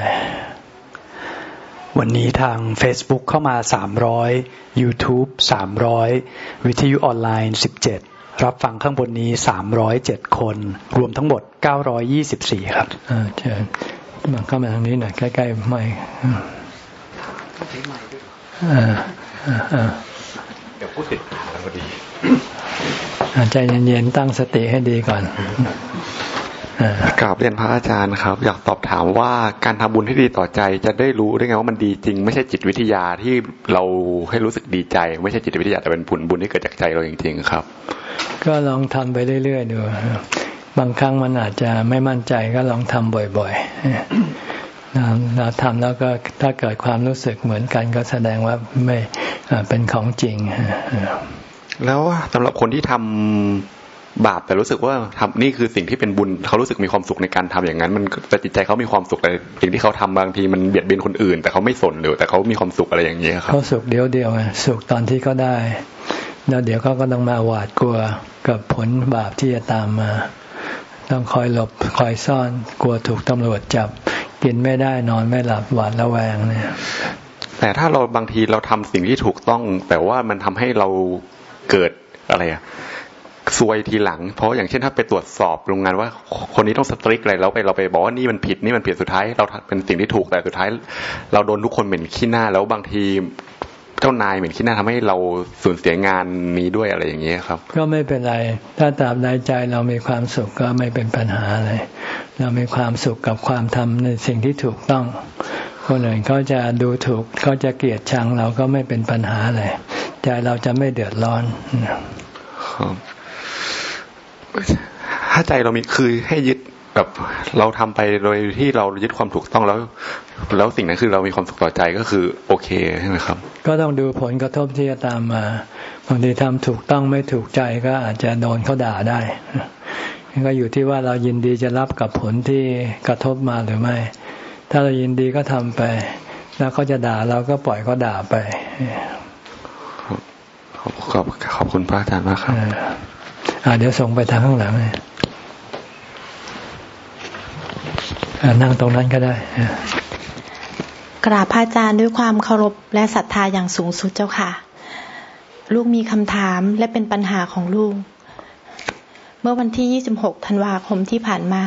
S2: วันนี้ทาง Facebook เข้ามา 300 YouTube 300 วิทยุออนไลน์ 17 รับฟังข้างบนนี้สามร้อยเจ็ดคน รวมทั้งหมดเก้าร้อยยี่สิบสี่ครับ
S1: อ่าเชิญมาเข้ามาทางนี้หน่อยใกล้ๆไม่
S3: เดี๋ยวพูดติดกันพอดี
S1: ใจเย็นๆตั้งสติให้ดีก่อน
S3: กราบเรียนพระอาจารย์ครับ อยากตอบถามว่าการทำบุญที่ดีต่อใจจะได้รู้ได้ไงว่ามันดีจริง ไม่ใช่จิตวิทยาที่เราให้รู้สึกดีใจ ไม่ใช่จิตวิทยาแต่เป็นผลบุญที่เกิดจากใจเราจริงๆครับ
S1: ก็ลองทำไปเรื่อยๆดูบางครั้งมันอาจจะไม่มั่นใจก็ลองทำบ่อยๆเราทำแล้วก็ถ้าเกิดความรู้สึกเหมือนกัน ก็แสดงว่าไม่เป็นของจริง
S3: แล้วสำหรับคนที่ทำ บาปแต่รู้สึกว่าทำนี่คือสิ่งที่เป็นบุญเขารู้สึกมีความสุขในการทำอย่างนั้น มันแต่จิตใจเขามีความสุขแต่สิ่งที่เขาทำบางทีมันเบียดเบียนคนอื่น แต่เขาไม่สนหรือแต่เขามีความสุขอะไรอย่างนี้ครับ
S1: เขาสุขเดียวเดียวไงสุขตอนที่เขาได้ แล้วเดี๋ยวเขาก็ต้องมาหวาดกลัวกับผลบาปที่จะตามมา ต้องคอยหลบคอยซ่อนกลัวถูกตำรวจจับ กินไม่ได้นอนไม่หลับหวาดระแวงเนี่ย
S3: แต่ถ้าเราบางทีเราทำสิ่งที่ถูกต้อง แต่ว่ามันทำให้เราเกิดอะไรอะ ซวยทีหลัง เพราะอย่างเช่นถ้าไปตรวจสอบโรงงานว่าคนนี้ต้องสตริกอะไรแล้วไปเราไปบอกว่านี่มันผิดนี่มันผิดสุดท้าย เราเป็นสิ่งที่ถูกแต่สุดท้าย เราโดนทุกคนเหม็นขี้หน้า แล้วบางทีเจ้านายเหม็นขี้หน้าทำให้เราสูญเสียงานนี้ด้วยอะไรอย่างเงี้ยครับ
S1: ก็ไม่เป็นไร ถ้าตราบใดใจเรามีความสุขก็ไม่เป็นปัญหาอะไรเรามีความสุขกับความทำในสิ่งที่ถูกต้อง คนอื่นเขาจะดูถูกเขาจะเกลียดชังเราก็ไม่เป็นปัญหาเลยใจเราจะไม่เดือดร้อน
S3: ครับ ถ้าใจเรามีคือให้ยึดแบบเราทำไปโดยที่เรายึดความถูกต้องแล้ว แล้วสิ่งนั้นคือเรามีความสุขต่อใจก็คือโอเคใช่ไหมครับ
S1: ก็ต้องดูผลกระทบที่จะตามมาบางทีทำถูกต้องไม่ถูกใจก็อาจจะโดนเขาด่าได้ก็อยู่ที่ว่าเรายินดีจะรับกับผลที่กระทบมาหรือไม่ ถ้าเรายินดีก็ทำไป แล้วเขาจะด่าเราก็ปล่อยเขาด่าไป
S3: ขอบขอบขอบคุณพระอาจารย์มากครับ
S1: อ่าเดี๋ยวส่งไปทางข้างหลังนั่งตรงนั้นก็ได้
S4: กราบพระอาจารย์ด้วยความเคารพและศรัทธาอย่างสูงสุดเจ้าค่ะ ลูกมีคำถามและเป็นปัญหาของลูก เมื่อวันที่ 26 ธันวาคมที่ผ่านมา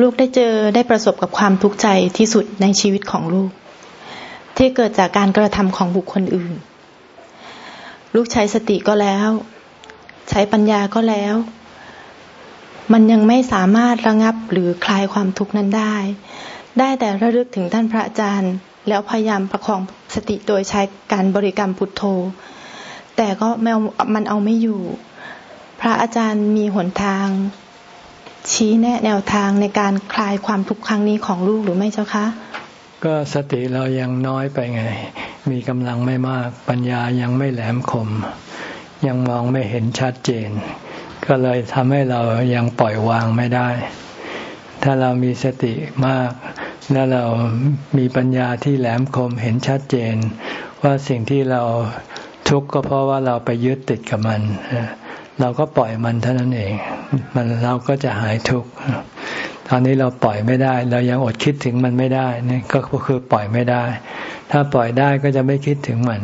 S4: ลูกได้เจอได้ประสบกับความทุกข์ใจที่สุดในชีวิตของลูก ที่เกิดจากการกระทำของบุคคลอื่น ลูกใช้สติก็แล้ว ใช้ปัญญาก็แล้ว มันยังไม่สามารถระงับหรือคลายความทุกข์นั้นได้ ได้แต่ระลึกถึงท่านพระอาจารย์ แล้วพยายามประคองสติโดยใช้การบริกรรมพุทโธ แต่ก็มมันเอาไม่อยู่ พระอาจารย์มีหนทาง ชี้แนะแนวทางในการคลายความทุกข์ครั้งนี้ของลูกหรือไม่เจ้าคะ
S1: ก็สติเรายังน้อยไปไง มีกำลังไม่มาก ปัญญายังไม่แหลมคม ยังมองไม่เห็นชัดเจน ก็เลยทำให้เรายังปล่อยวางไม่ได้ ถ้าเรามีสติมาก แล้วเรามีปัญญาที่แหลมคมเห็นชัดเจน ว่าสิ่งที่เราทุกข์ก็เพราะว่าเราไปยึดติดกับมันเราก็ปล่อยมันเท่านั้นเอง มันเราก็จะหายทุกข์ตอนนี้เราปล่อยไม่ได้ เรายังอดคิดถึงมันไม่ได้นี่ก็คือปล่อยไม่ได้ ถ้าปล่อยได้ก็จะไม่คิดถึงมัน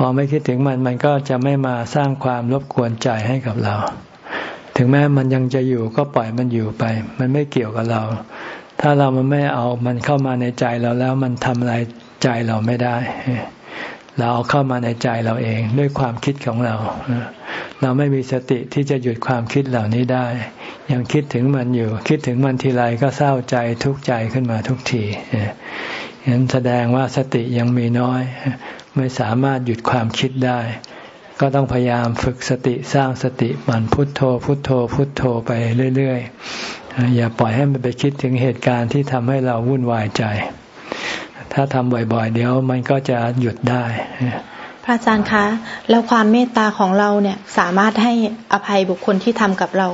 S1: พอไม่คิดถึงมันมันก็จะไม่มาสร้างความรบกวนใจให้กับเรา ถึงแม้มันยังจะอยู่ก็ปล่อยมันอยู่ไป มันไม่เกี่ยวกับเรา ถ้าเรามันไม่เอามันเข้ามาในใจเราแล้วมันทำอะไรใจเราไม่ได้ เราเอาเข้ามาในใจเราเองด้วยความคิดของเรา เราไม่มีสติที่จะหยุดความคิดเหล่านี้ได้ ยังคิดถึงมันอยู่ คิดถึงมันทีไรก็เศร้าใจทุกข์ใจขึ้นมาทุกทีเห็นแสดงว่าสติยังมีน้อย ไม่สามารถหยุดความคิดได้ ก็ต้องพยายามฝึกสติสร้างสติมันพุทโธ พุทโธ พุทโธไปเรื่อยๆ อย่าปล่อยให้มันไปคิดถึงเหตุการณ์ที่ทำให้เราวุ่นวายใจ ถ้าทำบ่อยๆ เดี๋ยวมันก็จะหยุดได้
S4: พระอาจารย์คะแล้วความเมตตาของเราเนี่ยสามารถให้อภัยบุคคลที่ทำกับเรา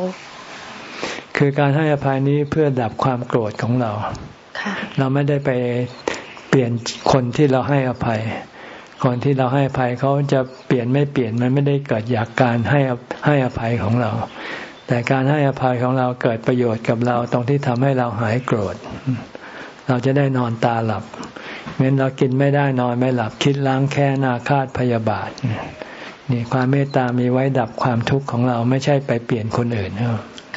S1: คือการให้อภัยนี้เพื่อดับความโกรธของเราเราไม่ได้ไปเปลี่ยนคนที่เราให้อภัย คนที่เราให้อภัยเขาจะเปลี่ยนไม่เปลี่ยนมันไม่ได้เกิดจากการให้ให้อภัยของเรา แต่การให้อภัยของเราเกิดประโยชน์กับเราตรงที่ทำให้เราหายโกรธ เราจะได้นอนตาหลับเม้นเรากินไม่ได้นอนไม่หลับคิดล้างแค่นาคาดพยาบาทนี่ความเมตตามีไว้ดับความทุกข์ของเราไม่ใช่ไปเปลี่ยนคนอื่น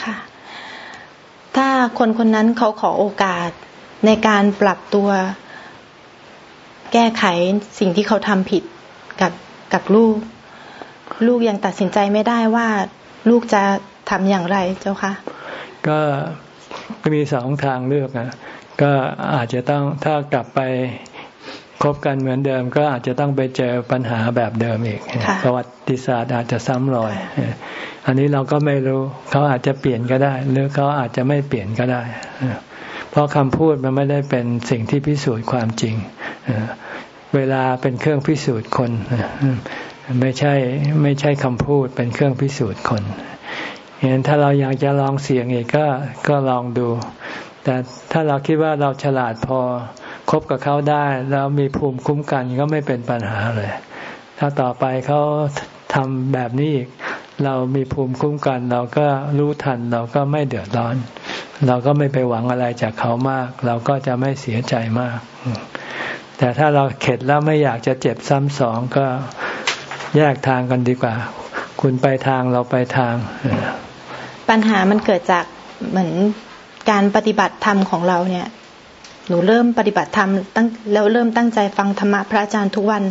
S4: ค่ะ ถ้าคนคนนั้นเขาขอโอกาสในการปรับตัว แก้ไขสิ่งที่เขาทำผิดกับกับลูก ลูกยังตัดสินใจไม่ได้ว่าลูกจะทำอย่างไรเจ้าคะ
S1: ก็มีสองทางเลือกนะก็อาจจะต้องถ้ากลับไปคบกันเหมือนเดิม ก็อาจจะต้องไปเจอปัญหาแบบเดิมอีก ประวัติศาสตร์อาจจะซ้ำรอย อันนี้เราก็ไม่รู้เขาอาจจะเปลี่ยนก็ได้ หรือเขาอาจจะไม่เปลี่ยนก็ได้ เพราะคำพูดมันไม่ได้เป็นสิ่งที่พิสูจน์ความจริง เวลาเป็นเครื่องพิสูจน์คน ไม่ใช่ไม่ใช่คำพูดเป็นเครื่องพิสูจน์คนเห็นถ้าเราอยากจะลองเสี่ยงอีกก็ก็ลองดู แต่ถ้าเราคิดว่าเราฉลาดพอคบกับเขาได้แล้วมีภูมิคุ้มกันก็ไม่เป็นปัญหาเลย ถ้าต่อไปเขาทำแบบนี้อีกเรามีภูมิคุ้มกัน เราก็รู้ทันเราก็ไม่เดือดร้อน เราก็ไม่ไปหวังอะไรจากเขามาก เราก็จะไม่เสียใจมาก แต่ถ้าเราเข็ดแล้วไม่อยากจะเจ็บซ้ำสองก็แยกทางกันดีกว่าคคุณไปทางเราไปทาง
S4: ปัญหามันเกิดจากเหมือนการปฏิบัติธรรมของเราเนี่ย หนูเริ่มปฏิบัติธรรมตั้งแล้วเริ่มตั้งใจฟังธรรมะพระอาจารย์ทุกวัน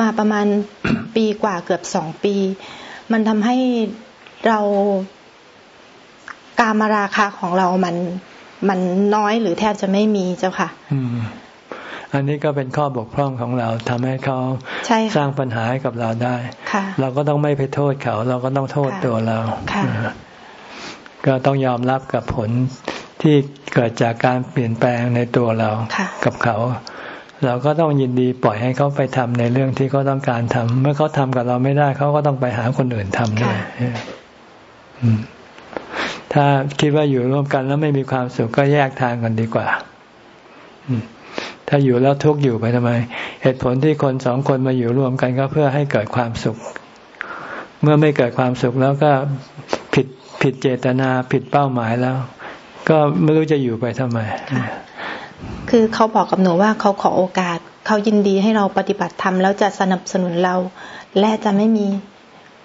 S4: มาประมาณปีกว่าเกือบสองปี มันทำให้เราการมาราคาของเรามันมันน้อยหรือแทบจะไม่มีเจ้าค่ะ
S1: อืมอันนี้ก็เป็นข้อบกพร่องของเราทำให้เขาสร้างปัญหาให้กับเราได้ เราก็ต้องไม่ไปโทษเขา เราก็ต้องโทษตัวเรา ก็ต้องยอมรับกับผลที่เกิดจากการเปลี่ยนแปลงในตัวเรากับเขา เราก็ต้องยินดีปล่อยให้เขาไปทำในเรื่องที่เขาต้องการทำเมื่อเขาทำกับเราไม่ได้เขาก็ต้องไปหาคนอื่นทำด้วยถ้าคิดว่าอยู่ร่วมกันแล้วไม่มีความสุขก็แยกทางกันดีกว่า ถ้าอยู่แล้วทุกข์อยู่ไปทำไม เหตุผลที่คนสองคนมาอยู่รวมกันก็เพื่อให้เกิดความสุข เมื่อไม่เกิดความสุขแล้วก็ผิดผิดเจตนาผิดเป้าหมายแล้ว ก็ไม่รู้จะอยู่ไปทำไม
S4: คือเขาบอกกับหนูว่าเขาขอโอกาส เขายินดีให้เราปฏิบัติธรรมแล้วจะสนับสนุนเรา และจะไม่มี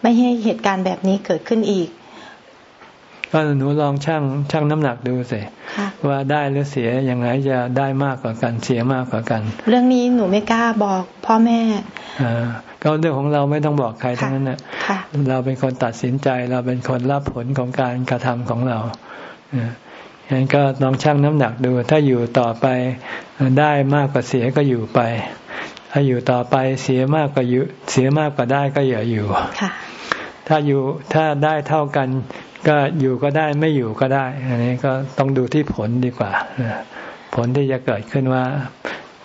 S4: ไม่ให้เหตุการณ์แบบนี้เกิดขึ้นอีก
S1: ก็หนูลองช่างช่างน้ำหนักดูสิว่าได้หรือเสียยังไงจะได้มากกว่ากันเสียมากกว่ากัน
S4: เรื่องนี้หนูไม่กล้าบอกพ่อแม่
S1: อ่าก็เรื่องของเราไม่ต้องบอกใครทั้งนั้นนะเราเป็นคนตัดสินใจเราเป็นคนรับผลของการกระทำของเราอย่างนั้นก็ลองชั่งน้ำหนักดู ถ้าอยู่ต่อไปได้มากกว่าเสียก็อยู่ไป ถ้าอยู่ต่อไปเสียมากกว่าอยู่เสียมากกว่าได้ก็อย่าอยู่ถ้าอยู่ถ้าได้เท่ากัน ก็อยู่ก็ได้ไม่อยู่ก็ได้ อันนี้ก็ต้องดูที่ผลดีกว่า ผลที่จะเกิดขึ้นว่า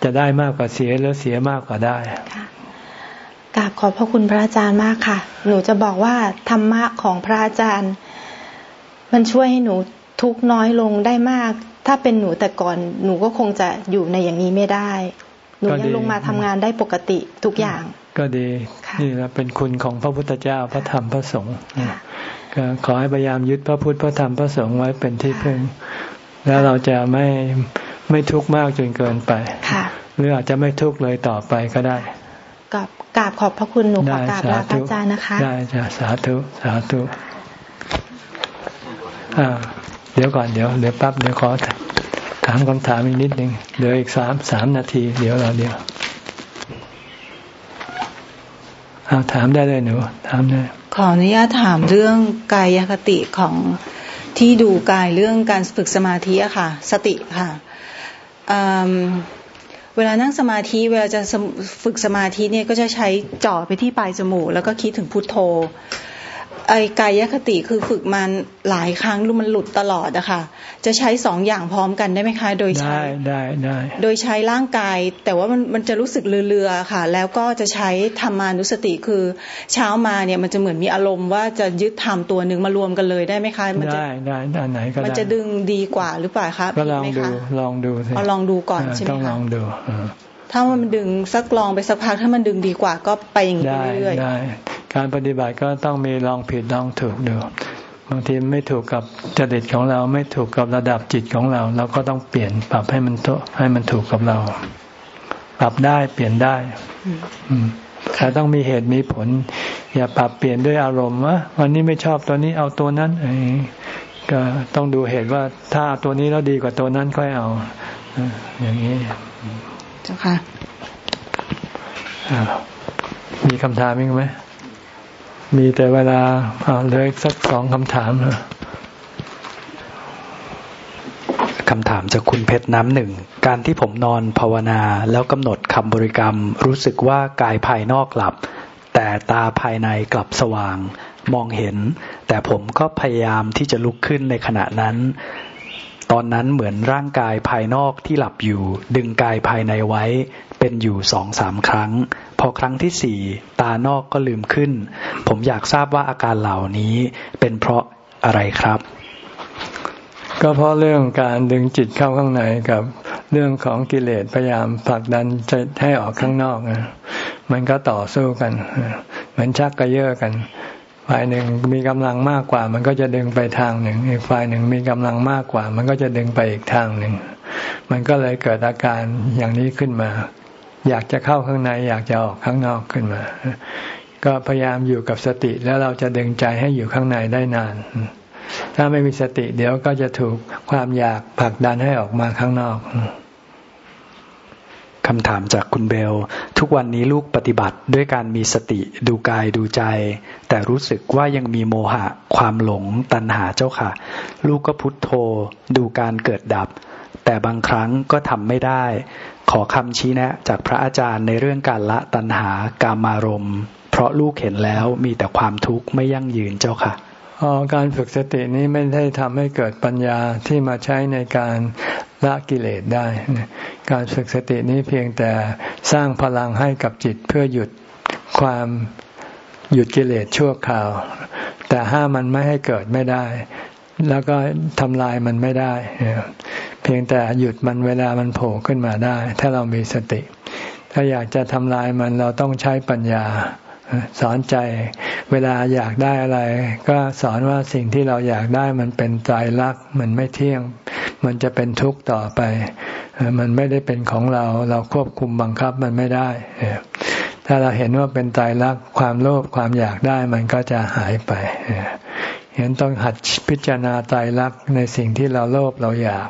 S1: จะได้มากกว่าเสียหรือเสียมากกว่าได้
S4: กราบขอบพระคุณพระอาจารย์มากค่ะ หนูจะบอกว่าธรรมะของพระอาจารย์ มันช่วยให้หนูทุกน้อยลงได้มาก ถ้าเป็นหนูแต่ก่อนหนูก็คงจะอยู่ในอย่างนี้ไม่ได้ หนูยังลงมาทำงานได้ปกติทุกอย่าง
S1: ก็ดีนี่แหละเป็นคุณของพระพุทธเจ้าพระธรรมพระสงฆ์ ก็ขอให้พยายามยึดพระพุทธพระธรรมพระสงฆ์ไว้เป็นที่พึ่ง แล้วเราจะไม่ไม่ทุกข์มากจนเกินไปหรืออาจจะไม่ทุกข์เลยต่อไปก็ได้
S4: กับกราบขอบพระคุณหนูขอกราบลาพระอาจารย์นะคะ
S1: ได้จ้ะสาธุสาธุอ่าเดี๋ยวก่อนเดี๋ยวเดี๋ยวปั๊บเดี๋ยวขอถามคำถามอีกนิดหนึ่งเหลืออีกสามสามนาที เดี๋ยวเราเดี๋ยวเอาถามได้เลยหนูถามได้
S5: ขออนุญาตถามเรื่องกายคติของที่ดูกายเรื่องการฝึกสมาธิอะค่ะ สติค่ะเวลานั่งสมาธิเวลาจะฝึกสมาธิเนี่ยก็จะใช้จ่อไปที่ปลายจมูกแล้วก็คิดถึงพุทโธ ไอ้กายคติคือฝึกมันหลายครั้งรู้มันหลุดตลอดอะค่ะ จะใช้สองอย่างพร้อมกันได้ไหมคะ โดยใช้
S1: ได้ได้ได้
S5: โดยใช้ร่างกาย แต่ว่ามันมันจะรู้สึกเรือๆค่ะ แล้วก็จะใช้ธรรมานุสติคือ เช้ามาเนี่ยมันจะเหมือนมีอารมณ์ว่าจะยึดธรรมตัวหนึ่งมารวมกันเลยได้ไหมคะ
S1: มันจะได้ได้ด้านไหนก็ได้
S5: มันจะดึงดีกว่าหรือเปล่าคะ
S1: ก็ลองดูลองดู
S5: เอาลองดูก่อนใช่ไหมคะต้อง
S1: ลองดู
S5: ถ้ามันดึงสักลองไปสักพักถ้ามันดึงดีกว่าก็ไปอย่างนี้เรื่อย
S1: ได้ การปฏิบัติก็ต้องมีลองผิดลองถูกดู บางทีไม่ถูกกับจริตของเราไม่ถูกกับระดับจิตของเรา เราก็ต้องเปลี่ยนปรับให้มันโตให้มันถูกกับเรา ปรับได้เปลี่ยนได้ อืมแต่ต้องมีเหตุมีผล อย่าปรับเปลี่ยนด้วยอารมณ์ว่าวันนี้ไม่ชอบตัวนี้เอาตัวนั้นก็ต้องดูเหตุว่าถ้าตัวนี้แล้วดีกว่าตัวนั้นค่อยเอา อย่างนี้
S5: เจ้าค่ะ
S1: มีคำถามอีกไหม มีแต่เวลาเหลือสักสองคำถาม
S2: คำถามจากคุณเพชรน้ำหนึ่ง การที่ผมนอนภาวนาแล้วกำหนดคำบริกรรม รู้สึกว่ากายภายนอกหลับ แต่ตาภายในกลับสว่าง มองเห็น แต่ผมก็พยายามที่จะลุกขึ้นในขณะนั้น ตอนนั้นเหมือนร่างกายภายนอกที่หลับอยู่ ดึงกายภายในไว้ เป็นอยู่สองสามครั้ง พอครั้งที่สี่ตานอกก็ลืมขึ้น ผมอยากทราบว่าอาการเหล่านี้เป็นเพราะอะไรครับ
S1: ก็เพราะเรื่องการดึงจิตเข้าข้างในกับเรื่องของกิเลสพยายามผลักดันจะให้ออกข้างนอกนะมันก็ต่อสู้กันเหมือนชักกระเยาะกัน ฝ่ายหนึ่งมีกำลังมากกว่า มันก็จะดึงไปทางหนึ่ง อีกฝ่ายหนึ่งมีกำลังมากกว่า มันก็จะดึงไปอีกทางหนึ่ง มันก็เลยเกิดอาการอย่างนี้ขึ้นมา อยากจะเข้าข้างใน อยากจะออกข้างนอกขึ้นมา ก็พยายามอยู่กับสติแล้วเราจะดึงใจให้อยู่ข้างในได้นาน ถ้าไม่มีสติเดี๋ยวก็จะถูกความอยากผลักดันให้ออกมาข้างนอก
S2: คำถามจากคุณเบล ทุกวันนี้ลูกปฏิบัติด้วยการมีสติดูกายดูใจ แต่รู้สึกว่ายังมีโมหะ ความหลงตัณหาเจ้าค่ะ ลูกก็พุทโธดูการเกิดดับ แต่บางครั้งก็ทำไม่ได้ ขอคำชี้แนะ จากพระอาจารย์ในเรื่องการละตัณหากามารมณ์เพราะลูกเห็นแล้วมีแต่ความทุกข์ไม่ยั่งยืนเจ้าค่ะ
S1: ออการฝึกสตินี้ไม่ได้ทำให้เกิดปัญญาที่มาใช้ในการละกิเลสได้ การฝึกสตินี้เพียงแต่สร้างพลังให้กับจิตเพื่อหยุดความหยุดกิเลสชั่วคราว แต่ห้ามมันไม่ให้เกิดไม่ได้ แล้วก็ทำลายมันไม่ได้ เพียงแต่หยุดมันเวลามันโผล่ขึ้นมาได้ ถ้าเรามีสติ ถ้าอยากจะทำลายมันเราต้องใช้ปัญญา สอนใจ เวลาอยากได้อะไร ก็สอนว่าสิ่งที่เราอยากได้มันเป็นใจรักมันไม่เที่ยง มันจะเป็นทุกข์ต่อไป มันไม่ได้เป็นของเรา เราควบคุมบังคับมันไม่ได้ ถ้าเราเห็นว่าเป็นใจรักความโลภความอยากได้มันก็จะหายไป เห็นต้องหัดพิจารณาใจรักในสิ่งที่เราโลภเราอยาก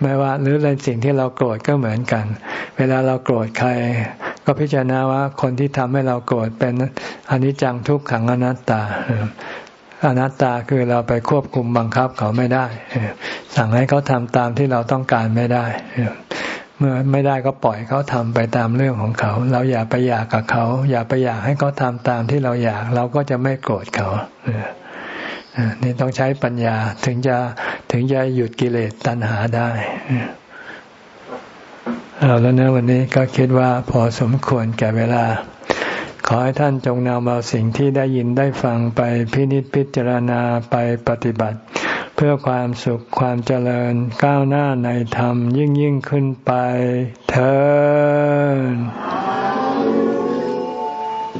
S1: ไม่ว่าหรือในสิ่งที่เราโกรธก็เหมือนกัน เวลาเราโกรธใคร ก็พิจารณาว่าคนที่ทำให้เราโกรธเป็นอนิจจังทุกขังอนัตตาอนัตตาคือเราไปควบคุมบังคับเขาไม่ได้ สั่งให้เขาทำตามที่เราต้องการไม่ได้ เมื่อไม่ได้ก็ปล่อยเขาทำไปตามเรื่องของเขา เราอย่าไปอยากกับเขา อย่าไปอยากให้เขาทำตามที่เราอยาก เราก็จะไม่โกรธเขา นี่ต้องใช้ปัญญาถึงจะถึงจะหยุดกิเลสตัณหาได้เอาแล้วนะวันนี้ก็คิดว่าพอสมควรแก่เวลา ขอให้ท่านจงนำเอาสิ่งที่ได้ยินได้ฟังไปพินิจพิจารณาไปปฏิบัติ เพื่อความสุขความเจริญก้าวหน้าในธรรมยิ่งยิ่งขึ้นไปเธอ